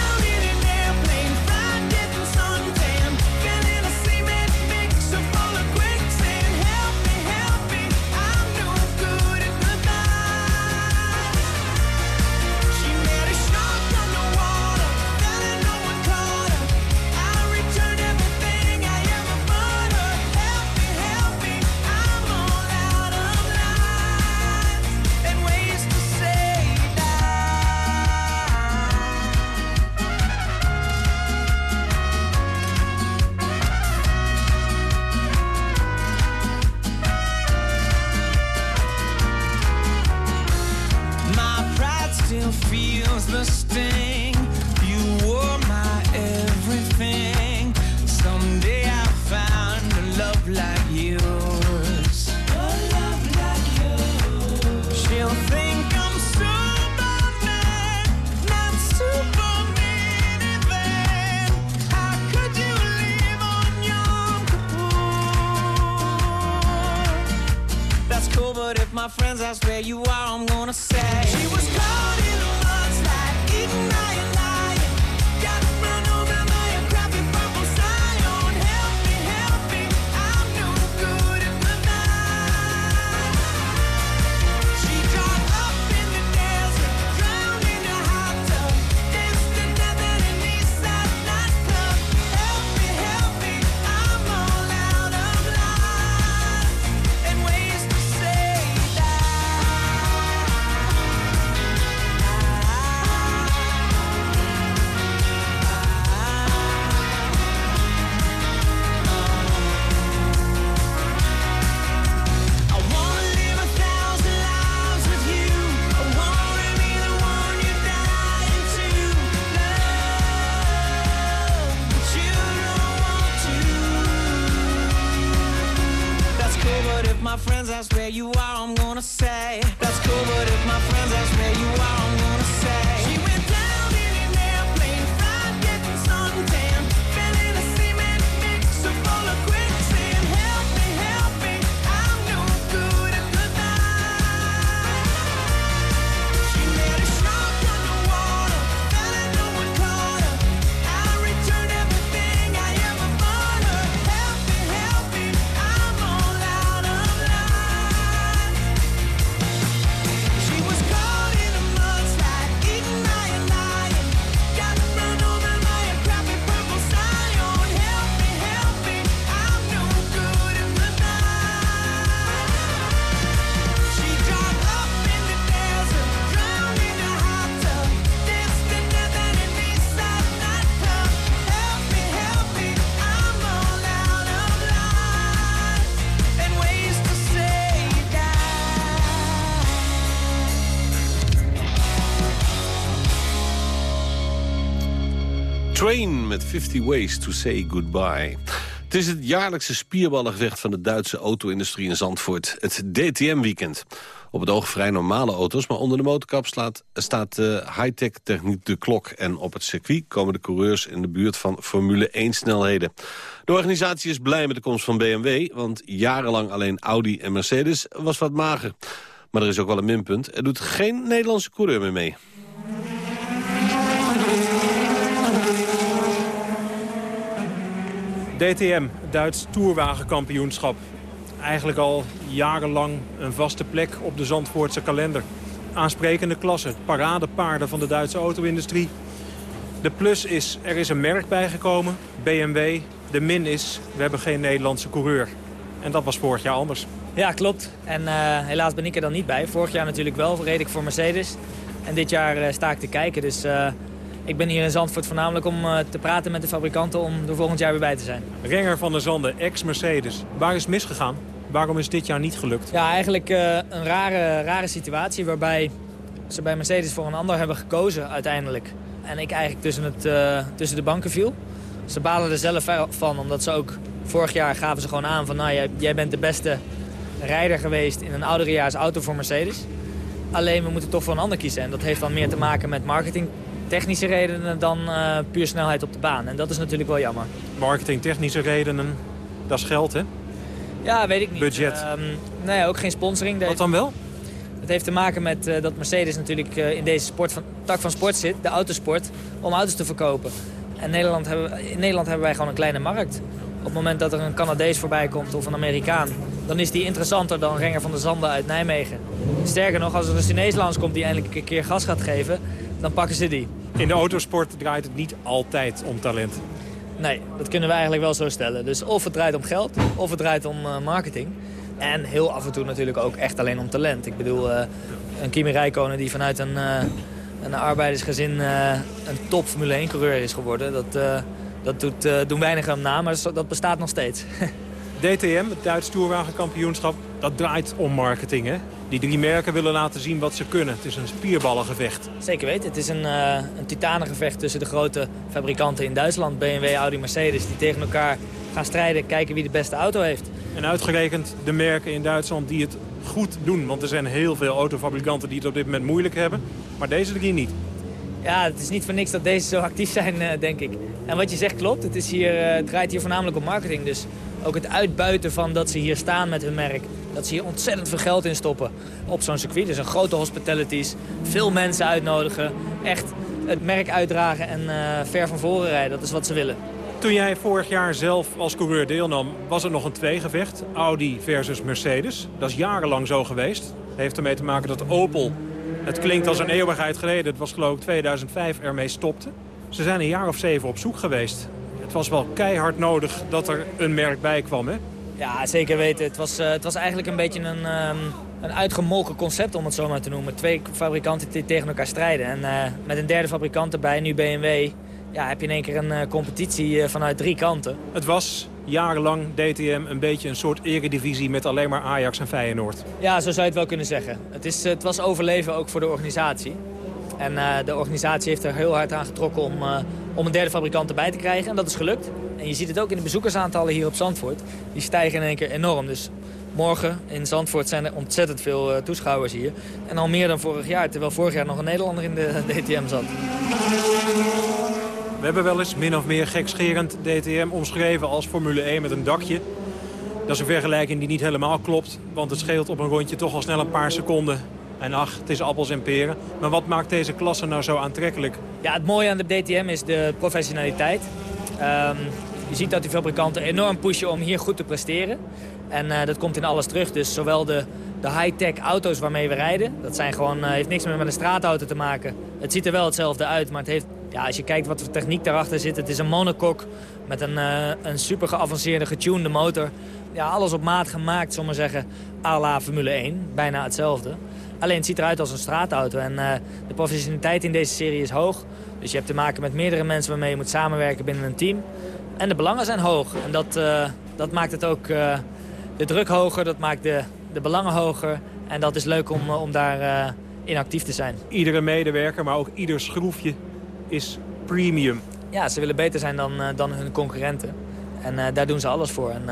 50 Ways to Say Goodbye. Het is het jaarlijkse spierballengevecht van de Duitse auto-industrie in Zandvoort. Het DTM-weekend. Op het oog vrij normale auto's, maar onder de motorkap slaat, staat de high-tech techniek de klok. En op het circuit komen de coureurs in de buurt van Formule 1-snelheden. De organisatie is blij met de komst van BMW, want jarenlang alleen Audi en Mercedes was wat mager. Maar er is ook wel een minpunt. Er doet geen Nederlandse coureur meer mee. DTM, Duits Tourwagenkampioenschap. Eigenlijk al jarenlang een vaste plek op de Zandvoortse kalender. Aansprekende klasse, paradepaarden van de Duitse auto-industrie. De plus is, er is een merk bijgekomen, BMW. De min is, we hebben geen Nederlandse coureur. En dat was vorig jaar anders. Ja, klopt. En eh, helaas ben ik er dan niet bij. Vorig jaar natuurlijk wel, reed ik voor Mercedes. En dit jaar eh, sta ik te kijken. Dus eh, ik ben hier in Zandvoort voornamelijk om eh, te praten met de fabrikanten... om er volgend jaar weer bij te zijn. Renger van der Zanden, ex-Mercedes. Waar is het misgegaan? Waarom is dit jaar niet gelukt? Ja, eigenlijk eh, een rare, rare situatie waarbij ze bij Mercedes voor een ander hebben gekozen uiteindelijk. En ik eigenlijk tussen, het, eh, tussen de banken viel. Ze balen er zelf van, omdat ze ook vorig jaar gaven ze gewoon aan van... nou, jij, jij bent de beste rijder geweest in een ouderejaars auto voor Mercedes. Alleen we moeten toch voor een ander kiezen. En dat heeft dan meer te maken met marketingtechnische redenen dan eh, puur snelheid op de baan. En dat is natuurlijk wel jammer. Marketingtechnische redenen, dat is geld, hè? Ja, weet ik niet. Budget. Ehm, nee, ook geen sponsoring. Wat dan wel? Het heeft te maken met eh, dat Mercedes natuurlijk eh, in deze sport van, tak van sport zit, de autosport, om auto's te verkopen. En Nederland hebben, in Nederland hebben wij gewoon een kleine markt. Op het moment dat er een Canadees voorbij komt of een Amerikaan, dan is die interessanter dan Renger van der Zanden uit Nijmegen. Sterker nog, als er een Chinees langskomt die eindelijk een keer gas gaat geven, dan pakken ze die. In de autosport draait het niet altijd om talent. Nee, dat kunnen we eigenlijk wel zo stellen. Dus of het draait om geld, of het draait om eh, marketing. En heel af en toe natuurlijk ook echt alleen om talent. Ik bedoel, eh, een Kimi Räikkönen die vanuit een, eh, een arbeidersgezin een top Formule 1-coureur is geworden... dat, dat doet, doen weinigen hem na, maar dat bestaat nog steeds. DTM, het Duits Tourwagenkampioenschap, dat draait om marketing, hè? Die drie merken willen laten zien wat ze kunnen. Het is een spierballengevecht. Zeker weten. Het is een, eh een titanengevecht tussen de grote fabrikanten in Duitsland... BMW, Audi, Mercedes, die tegen elkaar gaan strijden... kijken wie de beste auto heeft. En uitgerekend de merken in Duitsland die het goed doen. Want er zijn heel veel autofabrikanten die het op dit moment moeilijk hebben. Maar deze drie niet. Ja, het is niet voor niks dat deze zo actief zijn, eh, denk ik. En wat je zegt klopt. Het, is hier, eh, het draait hier voornamelijk om marketing. Dus ook het uitbuiten van dat ze hier staan met hun merk. Dat ze hier ontzettend veel geld in stoppen op zo'n circuit. Dus een grote hospitalities, veel mensen uitnodigen. Echt het merk uitdragen en eh, ver van voren rijden. Dat is wat ze willen. Toen jij vorig jaar zelf als coureur deelnam, was er nog een tweegevecht. Audi versus Mercedes. Dat is jarenlang zo geweest. Heeft ermee te maken dat Opel, het klinkt als een eeuwigheid geleden... het was geloof ik 2005, ermee stopte. Ze zijn een jaar of zeven op zoek geweest. Het was wel keihard nodig dat er een merk bij kwam, hè? Ja, zeker weten. Het was, eh, het was eigenlijk een beetje een, ehm, een uitgemolken concept, om het zo maar te noemen. Twee fabrikanten die tegen elkaar strijden. En eh, met een derde fabrikant erbij, nu BMW... Ja, heb je in één keer een eh, competitie vanuit drie kanten. Het was jarenlang DTM een beetje een soort eredivisie met alleen maar Ajax en Feyenoord. Ja, zo zou je het wel kunnen zeggen. Het, is, het was overleven ook voor de organisatie. En eh, de organisatie heeft er heel hard aan getrokken om, eh, om een derde fabrikant erbij te krijgen. En dat is gelukt. En je ziet het ook in de bezoekersaantallen hier op Zandvoort. Die stijgen in één keer enorm. Dus Morgen in Zandvoort zijn er ontzettend veel eh, toeschouwers hier. En al meer dan vorig jaar, terwijl vorig jaar nog een Nederlander in de DTM zat. We hebben wel eens min of meer gekscherend DTM omschreven als Formule 1 met een dakje. Dat is een vergelijking die niet helemaal klopt, want het scheelt op een rondje toch al snel een paar seconden. En ach, het is appels en peren. Maar wat maakt deze klasse nou zo aantrekkelijk? Ja, het mooie aan de DTM is de professionaliteit. Ehm, je ziet dat die fabrikanten enorm pushen om hier goed te presteren. En eh, dat komt in alles terug. Dus zowel de, de high-tech auto's waarmee we rijden... dat zijn gewoon, eh, heeft niks meer met een straatauto te maken. Het ziet er wel hetzelfde uit, maar het heeft, ja, als je kijkt wat voor techniek daarachter zit... het is een monocoque met een, eh, een super geavanceerde, getunede motor. Ja, alles op maat gemaakt, zullen we zeggen, à la Formule 1. Bijna hetzelfde. Alleen het ziet eruit als een straatauto. En uh, de professionaliteit in deze serie is hoog. Dus je hebt te maken met meerdere mensen waarmee je moet samenwerken binnen een team. En de belangen zijn hoog. En dat, uh, dat maakt het ook uh, de druk hoger, dat maakt de, de belangen hoger. En dat is leuk om, om daar in actief te zijn. Iedere medewerker, maar ook ieder schroefje is premium. Ja, ze willen beter zijn dan, dan hun concurrenten. En daar doen ze alles voor. En,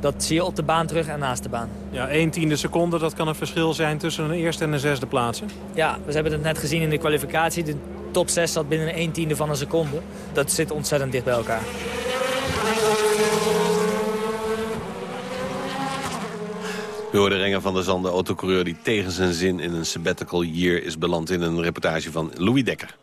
dat zie je op de baan terug en naast de baan. Ja, 1 tiende seconde, dat kan een verschil zijn tussen een eerste en een zesde plaatsen. Ja, we hebben het net gezien in de kwalificatie. De top 6 zat binnen 1 tiende van een seconde. Dat zit ontzettend dicht bij elkaar. We hoorden Renger van der Zanden, autocoureur die tegen zijn zin in een sabbatical year is beland in een reportage van Louis Dekker.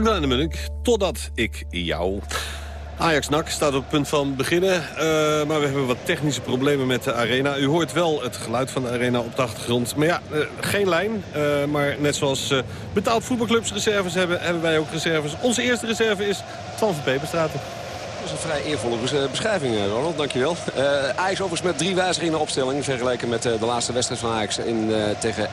Agda en de Munnik, totdat ik jou... Ajax-NAC staat op het punt van beginnen, eh, maar we hebben wat technische problemen met de arena. U hoort wel het geluid van de arena op de achtergrond. Maar ja, eh, geen lijn, eh, maar net zoals betaald voetbalclubs reserves hebben, hebben wij ook reserves. Onze eerste reserve is Twan van Peperstraten. Dat is een vrij eervolle eh, beschrijving, eh, Ronald. Dankjewel. Uh, Ajax overigens met drie wijzigingen opstelling. Vergeleken met de laatste wedstrijd van Ajax in, tegen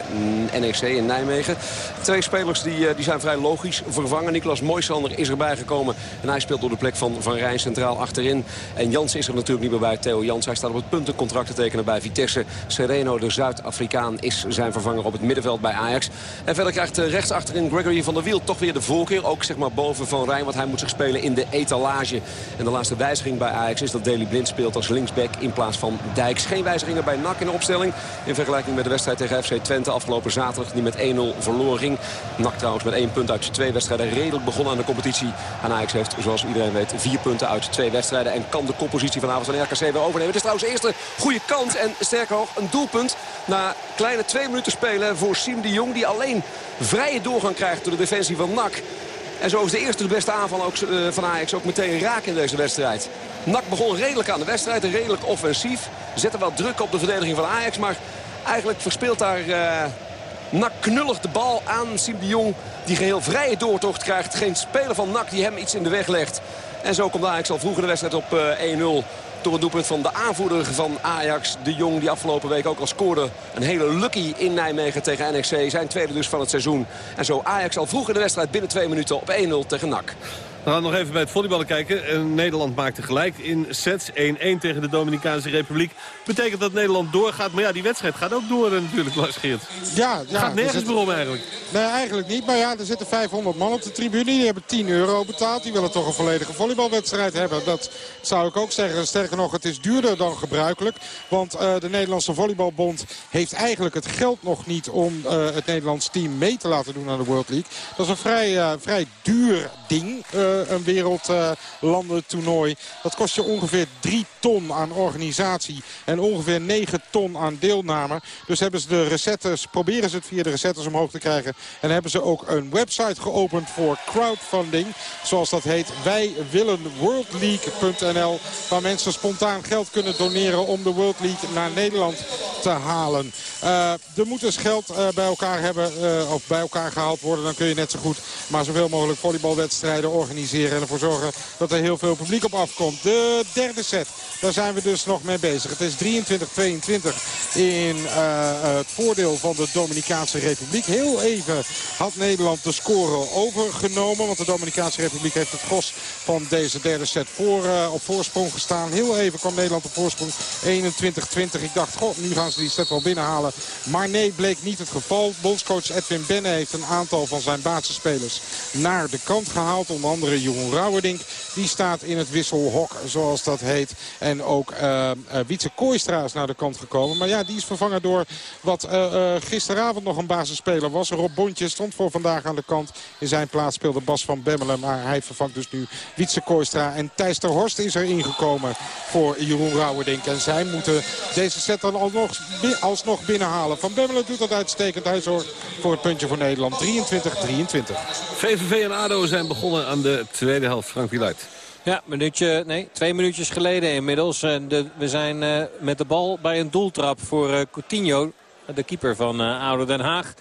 NEC in Nijmegen. Twee spelers die, die zijn vrij logisch vervangen. Niklas Moisander is erbij gekomen. En hij speelt door de plek van Van Rijn centraal achterin. En Jans is er natuurlijk niet meer bij. Theo Jans, hij staat op het punt een contract te tekenen bij Vitesse. Sereno, de Zuid-Afrikaan, is zijn vervanger op het middenveld bij Ajax. En verder krijgt rechts achterin Gregory van der Wiel toch weer de voorkeur. Ook zeg maar boven Van Rijn, want hij moet zich spelen in de etalage. En de laatste wijziging bij Ajax is dat Daley Blind speelt als linksback in plaats van Dijks. Geen wijzigingen bij NAC in de opstelling. In vergelijking met de wedstrijd tegen FC Twente afgelopen zaterdag die met 1-0 verloren ging. NAC trouwens met één punt uit twee wedstrijden redelijk begonnen aan de competitie. En Ajax heeft zoals iedereen weet vier punten uit twee wedstrijden. En kan de koppositie vanavond van RKC weer overnemen. Het is trouwens eerste goede kans en sterker nog een doelpunt. Na kleine twee minuten spelen voor Siem de Jong. Die alleen vrije doorgang krijgt door de defensie van NAC. En zo is de eerste de beste aanval ook, eh, van Ajax ook meteen raak in deze wedstrijd. NAC begon redelijk aan de wedstrijd, redelijk offensief. Zette wel druk op de verdediging van Ajax. Maar eigenlijk verspeelt daar eh NAC knullig de bal aan Siem de Jong. Die geheel vrije doortocht krijgt. Geen speler van NAC die hem iets in de weg legt. En zo komt Ajax al vroeg in de wedstrijd op eh, 1-0. Door een doelpunt van de aanvoerder van Ajax, de Jong. Die afgelopen week ook al scoorde. Een hele lucky in Nijmegen tegen NEC. Zijn tweede dus van het seizoen. En zo Ajax al vroeg in de wedstrijd binnen twee minuten op 1-0 tegen NAC. We gaan nog even bij het volleyballen kijken. Eh, Nederland maakte gelijk in sets 1-1 tegen de Dominicaanse Republiek. Betekent dat Nederland doorgaat. Maar ja, die wedstrijd gaat ook door eh, natuurlijk, Lars Geert. Ja, ja, gaat er nergens zit- meer om eigenlijk. Nee, eigenlijk niet. Maar ja, er zitten 500 man op de tribune. Die hebben 10 euro betaald. Die willen toch een volledige volleybalwedstrijd hebben. Dat zou ik ook zeggen. Sterker nog, het is duurder dan gebruikelijk. Want eh, de Nederlandse Volleybalbond heeft eigenlijk het geld nog niet... om het Nederlands team mee te laten doen aan de World League. Dat is een vrij, vrij duur ding. Een wereldlandentoernooi. dat kost je ongeveer 3 ton aan organisatie. En ongeveer 9 ton aan deelname. Dus hebben ze de recettes, proberen ze het via de recettes omhoog te krijgen. En hebben ze ook een website geopend voor crowdfunding. Zoals dat heet. Wij willen worldleague.nl. Waar mensen spontaan geld kunnen doneren om de World League naar Nederland te halen. Eh, er moet dus geld eh, bij elkaar hebben eh, of bij elkaar gehaald worden. Dan kun je net zo goed maar zoveel mogelijk volleybalwedstrijden organiseren. En ervoor zorgen dat er heel veel publiek op afkomt. De derde set, daar zijn we dus nog mee bezig. Het is 23-22 in eh, het voordeel van de Dominicaanse Republiek. Heel even had Nederland de score overgenomen. Want de Dominicaanse Republiek heeft het gros van deze derde set voor, eh, op voorsprong gestaan. Heel even kwam Nederland op voorsprong 21-20. Ik dacht, god, nu gaan ze die set wel binnenhalen. Maar nee, bleek niet het geval. Bondscoach Edwin Benne heeft een aantal van zijn basisspelers naar de kant gehaald. Onder andere Jeroen Rauwerdink. Die staat in het wisselhok, zoals dat heet. En ook eh eh, Wietse Kooistra is naar de kant gekomen. Maar ja, die is vervangen door wat eh, gisteravond nog een basisspeler was. Rob Bontje stond voor vandaag aan de kant. In zijn plaats speelde Bas van Bemmelen. Maar hij vervangt dus nu Wietse Kooistra. En Thijs ter Horst is er ingekomen voor Jeroen Rauwerdink. En zij moeten deze set dan alsnog, alsnog binnenhalen. Van Bemmelen doet dat uitstekend. Hij zorgt voor het puntje voor Nederland. 23-23. VVV en ADO zijn begonnen aan de tweede helft. Frank Wieluid. Ja, minuutje, nee, twee minuutjes geleden inmiddels. En de, we zijn eh, met de bal bij een doeltrap voor eh, Coutinho, de keeper van eh ADO Den Haag.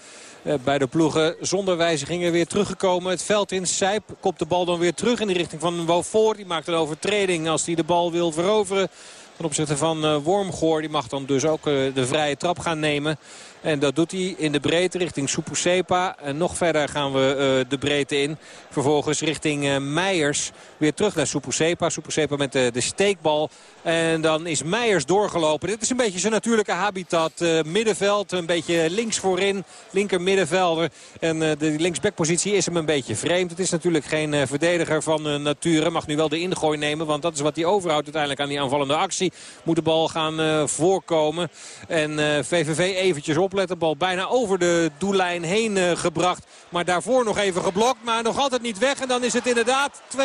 Bij de ploegen zonder wijzigingen weer teruggekomen. Het veld in Sijp kopt de bal dan weer terug in de richting van Wofor. Die maakt een overtreding als hij de bal wil veroveren. Ten opzichte van Wormgoor. Die mag dan dus ook de vrije trap gaan nemen. En dat doet hij in de breedte richting Supusepa. En nog verder gaan we eh, de breedte in. Vervolgens richting eh, Meijers. Weer terug naar Supusepa. Supusepa met de, de steekbal. En dan is Meijers doorgelopen. Dit is een beetje zijn natuurlijke habitat. Eh, middenveld, een beetje links voorin. Linker middenvelder. En de linksbackpositie is hem een beetje vreemd. Het is natuurlijk geen verdediger van uh, nature. Mag nu wel de ingooi nemen. Want dat is wat hij overhoudt uiteindelijk aan die aanvallende actie. Moet de bal gaan voorkomen. En VVV eventjes opletten. Bal bijna over de doellijn heen eh, gebracht. Maar daarvoor nog even geblokt. Maar nog altijd niet weg. En dan is het inderdaad 2-1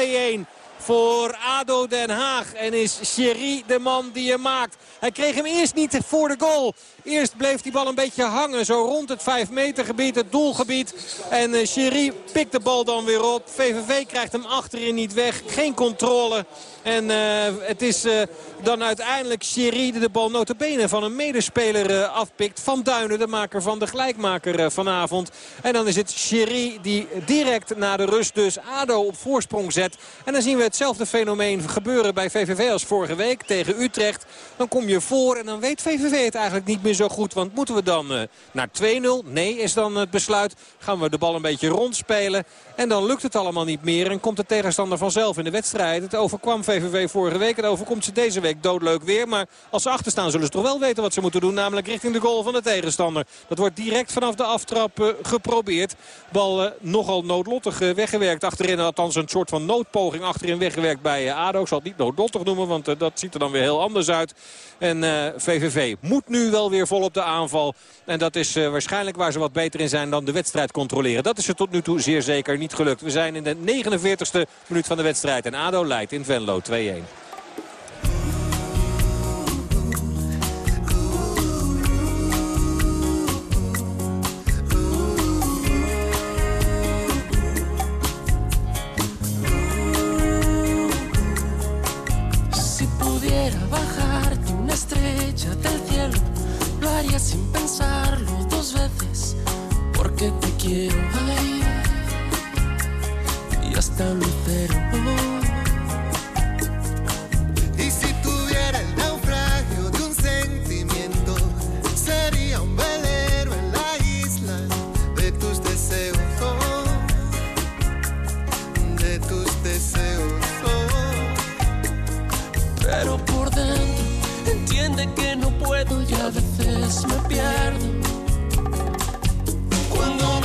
voor ADO Den Haag. En is Sherry de man die hem maakt. Hij kreeg hem eerst niet voor de goal. Eerst bleef die bal een beetje hangen. Zo rond het 5 meter gebied, het doelgebied. En uh, pikt de bal dan weer op. VVV krijgt hem achterin niet weg. Geen controle. En uh, het is uh, dan uiteindelijk Sherry die de bal notabene van een medespeler afpikt. Van Duinen, de maker van de gelijkmaker vanavond. En dan is het Sherry die direct na de rust dus ADO op voorsprong zet. En dan zien we hetzelfde fenomeen gebeuren bij VVV als vorige week tegen Utrecht. Dan kom je voor en dan weet VVV het eigenlijk niet meer zo goed. Want moeten we dan uh, naar 2-0? Nee, is dan het besluit. Gaan we de bal een beetje rondspelen. En dan lukt het allemaal niet meer. En komt de tegenstander vanzelf in de wedstrijd. Het overkwam VVV vorige week. Het overkomt ze deze week doodleuk weer. Maar als ze achter staan zullen ze toch wel weten wat ze moeten doen. Namelijk richting de goal van de tegenstander. Dat wordt direct vanaf de aftrap uh, geprobeerd. Bal uh, nogal noodlottig weggewerkt achterin. Althans een soort van noodpoging achterin weggewerkt bij ADO. Ik zal het niet noodlottig noemen, want dat ziet er dan weer heel anders uit. En VVV moet nu wel weer vol op de aanval. En dat is waarschijnlijk waar ze wat beter in zijn dan de wedstrijd controleren. Dat is er tot nu toe zeer zeker niet gelukt. We zijn in de 49ste minuut van de wedstrijd. En ADO leidt in Venlo 2-1. Sin pensarlo dos veces, porque te quiero. Ay, y hasta un lucero. Y si tuviera el naufragio de un sentimiento, sería un velero en la isla de tus deseos, de tus deseos. Pero entiende que no puedo y a veces me pierdo. Cuando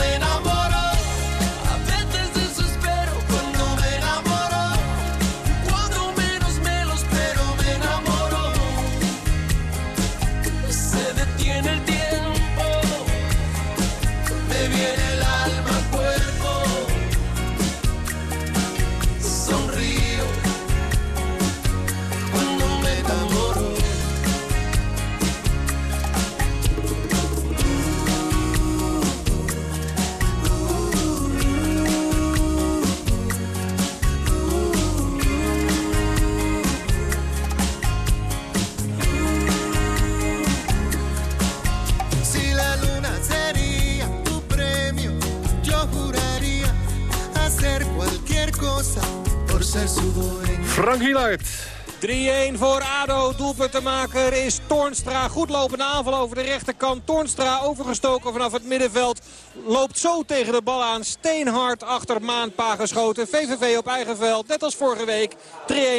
ADO. Doelpuntenmaker is Toornstra. Goed lopende aanval over de rechterkant. Toornstra overgestoken vanaf het middenveld. Loopt zo tegen de bal aan. Steenhard achter Maanpa geschoten. VVV op eigen veld. Net als vorige week.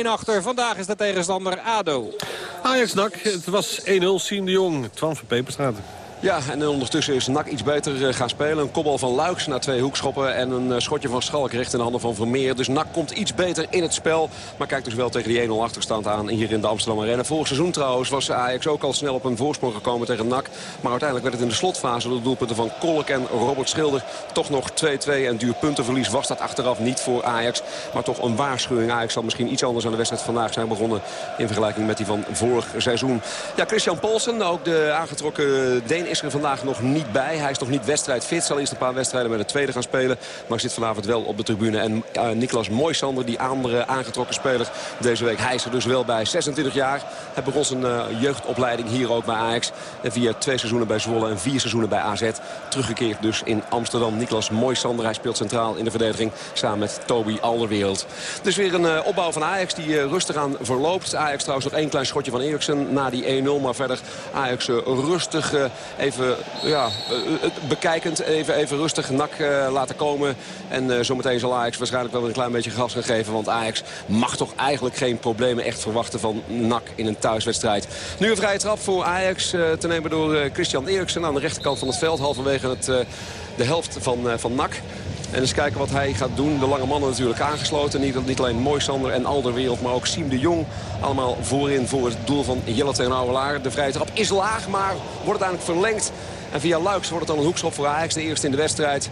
3-1 achter. Vandaag is de tegenstander ADO. Ajax NAC. Het was 1-0. Siem de Jong. Twan van Peperstraat. Ja, en ondertussen is NAC iets beter eh, gaan spelen. Een kopbal van Luiks na twee hoekschoppen en een eh, schotje van Schalk recht in de handen van Vermeer. Dus NAC komt iets beter in het spel. Maar kijkt dus wel tegen die 1-0 achterstand aan hier in de Amsterdam Arena. Vorig seizoen trouwens was Ajax ook al snel op een voorsprong gekomen tegen NAC. Maar uiteindelijk werd het in de slotfase door de doelpunten van Kolk en Robert Schilder toch nog 2-2. En duur puntenverlies was dat achteraf niet voor Ajax. Maar toch een waarschuwing. Ajax zal misschien iets anders aan de wedstrijd vandaag zijn begonnen. In vergelijking met die van vorig seizoen. Ja, Christian Polsen, ook de aangetrokken Deen is er vandaag nog niet bij. Hij is nog niet wedstrijdfit. Zal eerst een paar wedstrijden met de tweede gaan spelen. Maar zit vanavond wel op de tribune. En uh, Niklas Moisander, die andere aangetrokken speler deze week. Hij is er dus wel bij. 26 jaar. Hij begon zijn uh, jeugdopleiding hier ook bij Ajax. En via twee seizoenen bij Zwolle en vier seizoenen bij AZ. Teruggekeerd dus in Amsterdam. Niklas Moisander. Hij speelt centraal in de verdediging samen met Toby Alderwereld. Dus weer een uh, opbouw van Ajax die rustig aan verloopt. Ajax trouwens nog één klein schotje van Eriksen na die 1-0. Maar verder Ajax rustig even ja, bekijkend. Even, even rustig nak uh, laten komen. En zometeen zal Ajax waarschijnlijk wel weer een klein beetje gas gaan geven. Want Ajax mag toch eigenlijk geen problemen echt verwachten van NAC in een thuiswedstrijd. Nu een vrije trap voor Ajax te nemen door Christian Eriksen aan de rechterkant van het veld. Halverwege het, de helft van, van NAC. En eens kijken wat hij gaat doen. De lange mannen natuurlijk aangesloten. Niet, niet alleen Moisander en Alderwereld, maar ook Siem de Jong. Allemaal voorin voor het doel van Jelle tegen Ouwelaar. De vrije trap is laag, maar wordt uiteindelijk verlengd. En via Luiks wordt het dan een hoekschop voor Ajax. De eerste in de wedstrijd.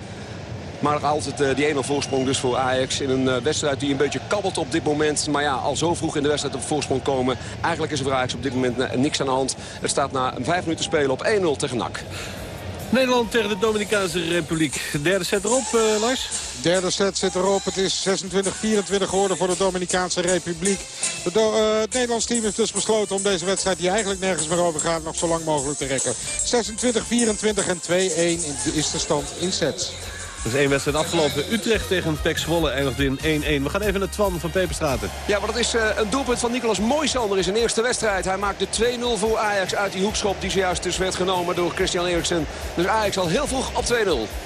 Maar altijd uh, die 1-0 voorsprong dus voor Ajax. In een uh, wedstrijd die een beetje kabbelt op dit moment. Maar ja, al zo vroeg in de wedstrijd op voorsprong komen. Eigenlijk is er voor Ajax op dit moment uh, niks aan de hand. Het staat na vijf minuten spelen op 1-0 tegen NAC. Nederland tegen de Dominicaanse Republiek. Derde set erop, uh, Lars? Derde set zit erop. Het is 26-24 geworden voor de Dominicaanse Republiek. Uh, het Nederlands team heeft dus besloten om deze wedstrijd... die eigenlijk nergens meer over gaat, nog zo lang mogelijk te rekken. 26-24 en 2-1 is de stand in sets. Is één wedstrijd afgelopen. Utrecht tegen Pek Zwolle eindigde in 1-1. We gaan even naar Twan van Peperstraten. Ja, maar dat is eh, een doelpunt van Nicolas Moisander in zijn eerste wedstrijd. Hij maakte 2-0 voor Ajax uit die hoekschop die zojuist dus werd genomen door Christian Eriksen. Dus Ajax al heel vroeg op 2-0.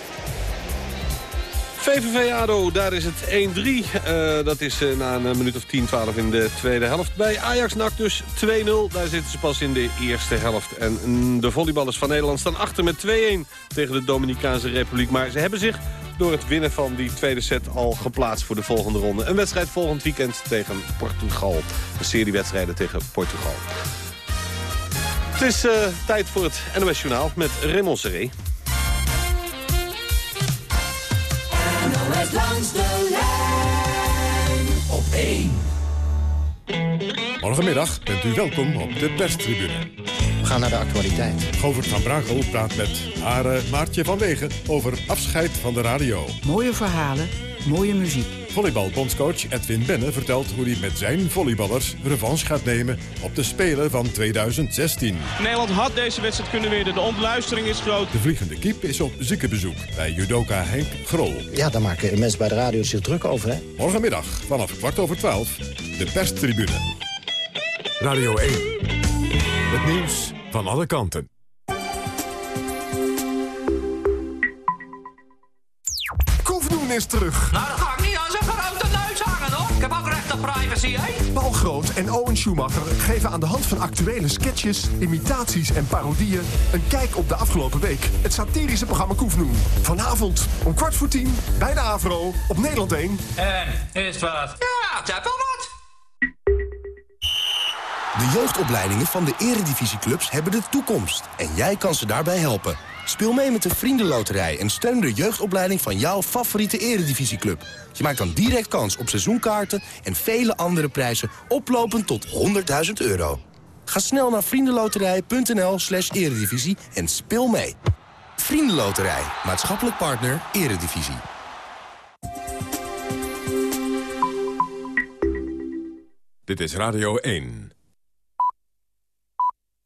VVV ADO, daar is het 1-3. Eh, dat is eh, na een eh, minuut of 10, 12 in de tweede helft. Bij Ajax NAC dus 2-0. Daar zitten ze pas in de eerste helft. En mm, de volleyballers van Nederland staan achter met 2-1 tegen de Dominicaanse Republiek. Maar ze hebben zich door het winnen van die tweede set al geplaatst voor de volgende ronde. Een wedstrijd volgend weekend tegen Portugal. Een serie wedstrijden tegen Portugal. Het is tijd voor het NOS Journaal met Raymond Serré. Langs de lijn op 1. Morgenmiddag bent u welkom op de perstribune. We gaan naar de actualiteit. Govert van Brakel praat met Hare Maartje van Wegen over afscheid van de radio. Mooie verhalen, mooie muziek. Volleybalbondscoach Edwin Benne vertelt hoe hij met zijn volleyballers revanche gaat nemen op de Spelen van 2016. Nederland had deze wedstrijd kunnen winnen. De ontluistering is groot. De vliegende kiep is op ziekenbezoek bij judoka Henk Grol. Ja, daar maken mensen bij de radio zich druk over, hè? Morgenmiddag vanaf kwart over twaalf, de perstribune. Radio 1. Het nieuws van alle kanten. Koefdoen is terug. Nou, dat ga ik niet Op privacy, hè? Paul Groot en Owen Schumacher geven aan de hand van actuele sketches, imitaties en parodieën... een kijk op de afgelopen week. Het satirische programma Koefnoen. Vanavond om kwart voor tien bij de AVRO op Nederland 1. En, is het wat? Ja, het wel wat. De jeugdopleidingen van de eredivisieclubs hebben de toekomst. En jij kan ze daarbij helpen. Speel mee met de Vriendenloterij en steun de jeugdopleiding van jouw favoriete eredivisieclub. Je maakt dan direct kans op seizoenkaarten en vele andere prijzen oplopend tot 100.000 euro. Ga snel naar vriendenloterij.nl slash eredivisie en speel mee. Vriendenloterij, maatschappelijk partner, eredivisie. Dit is Radio 1.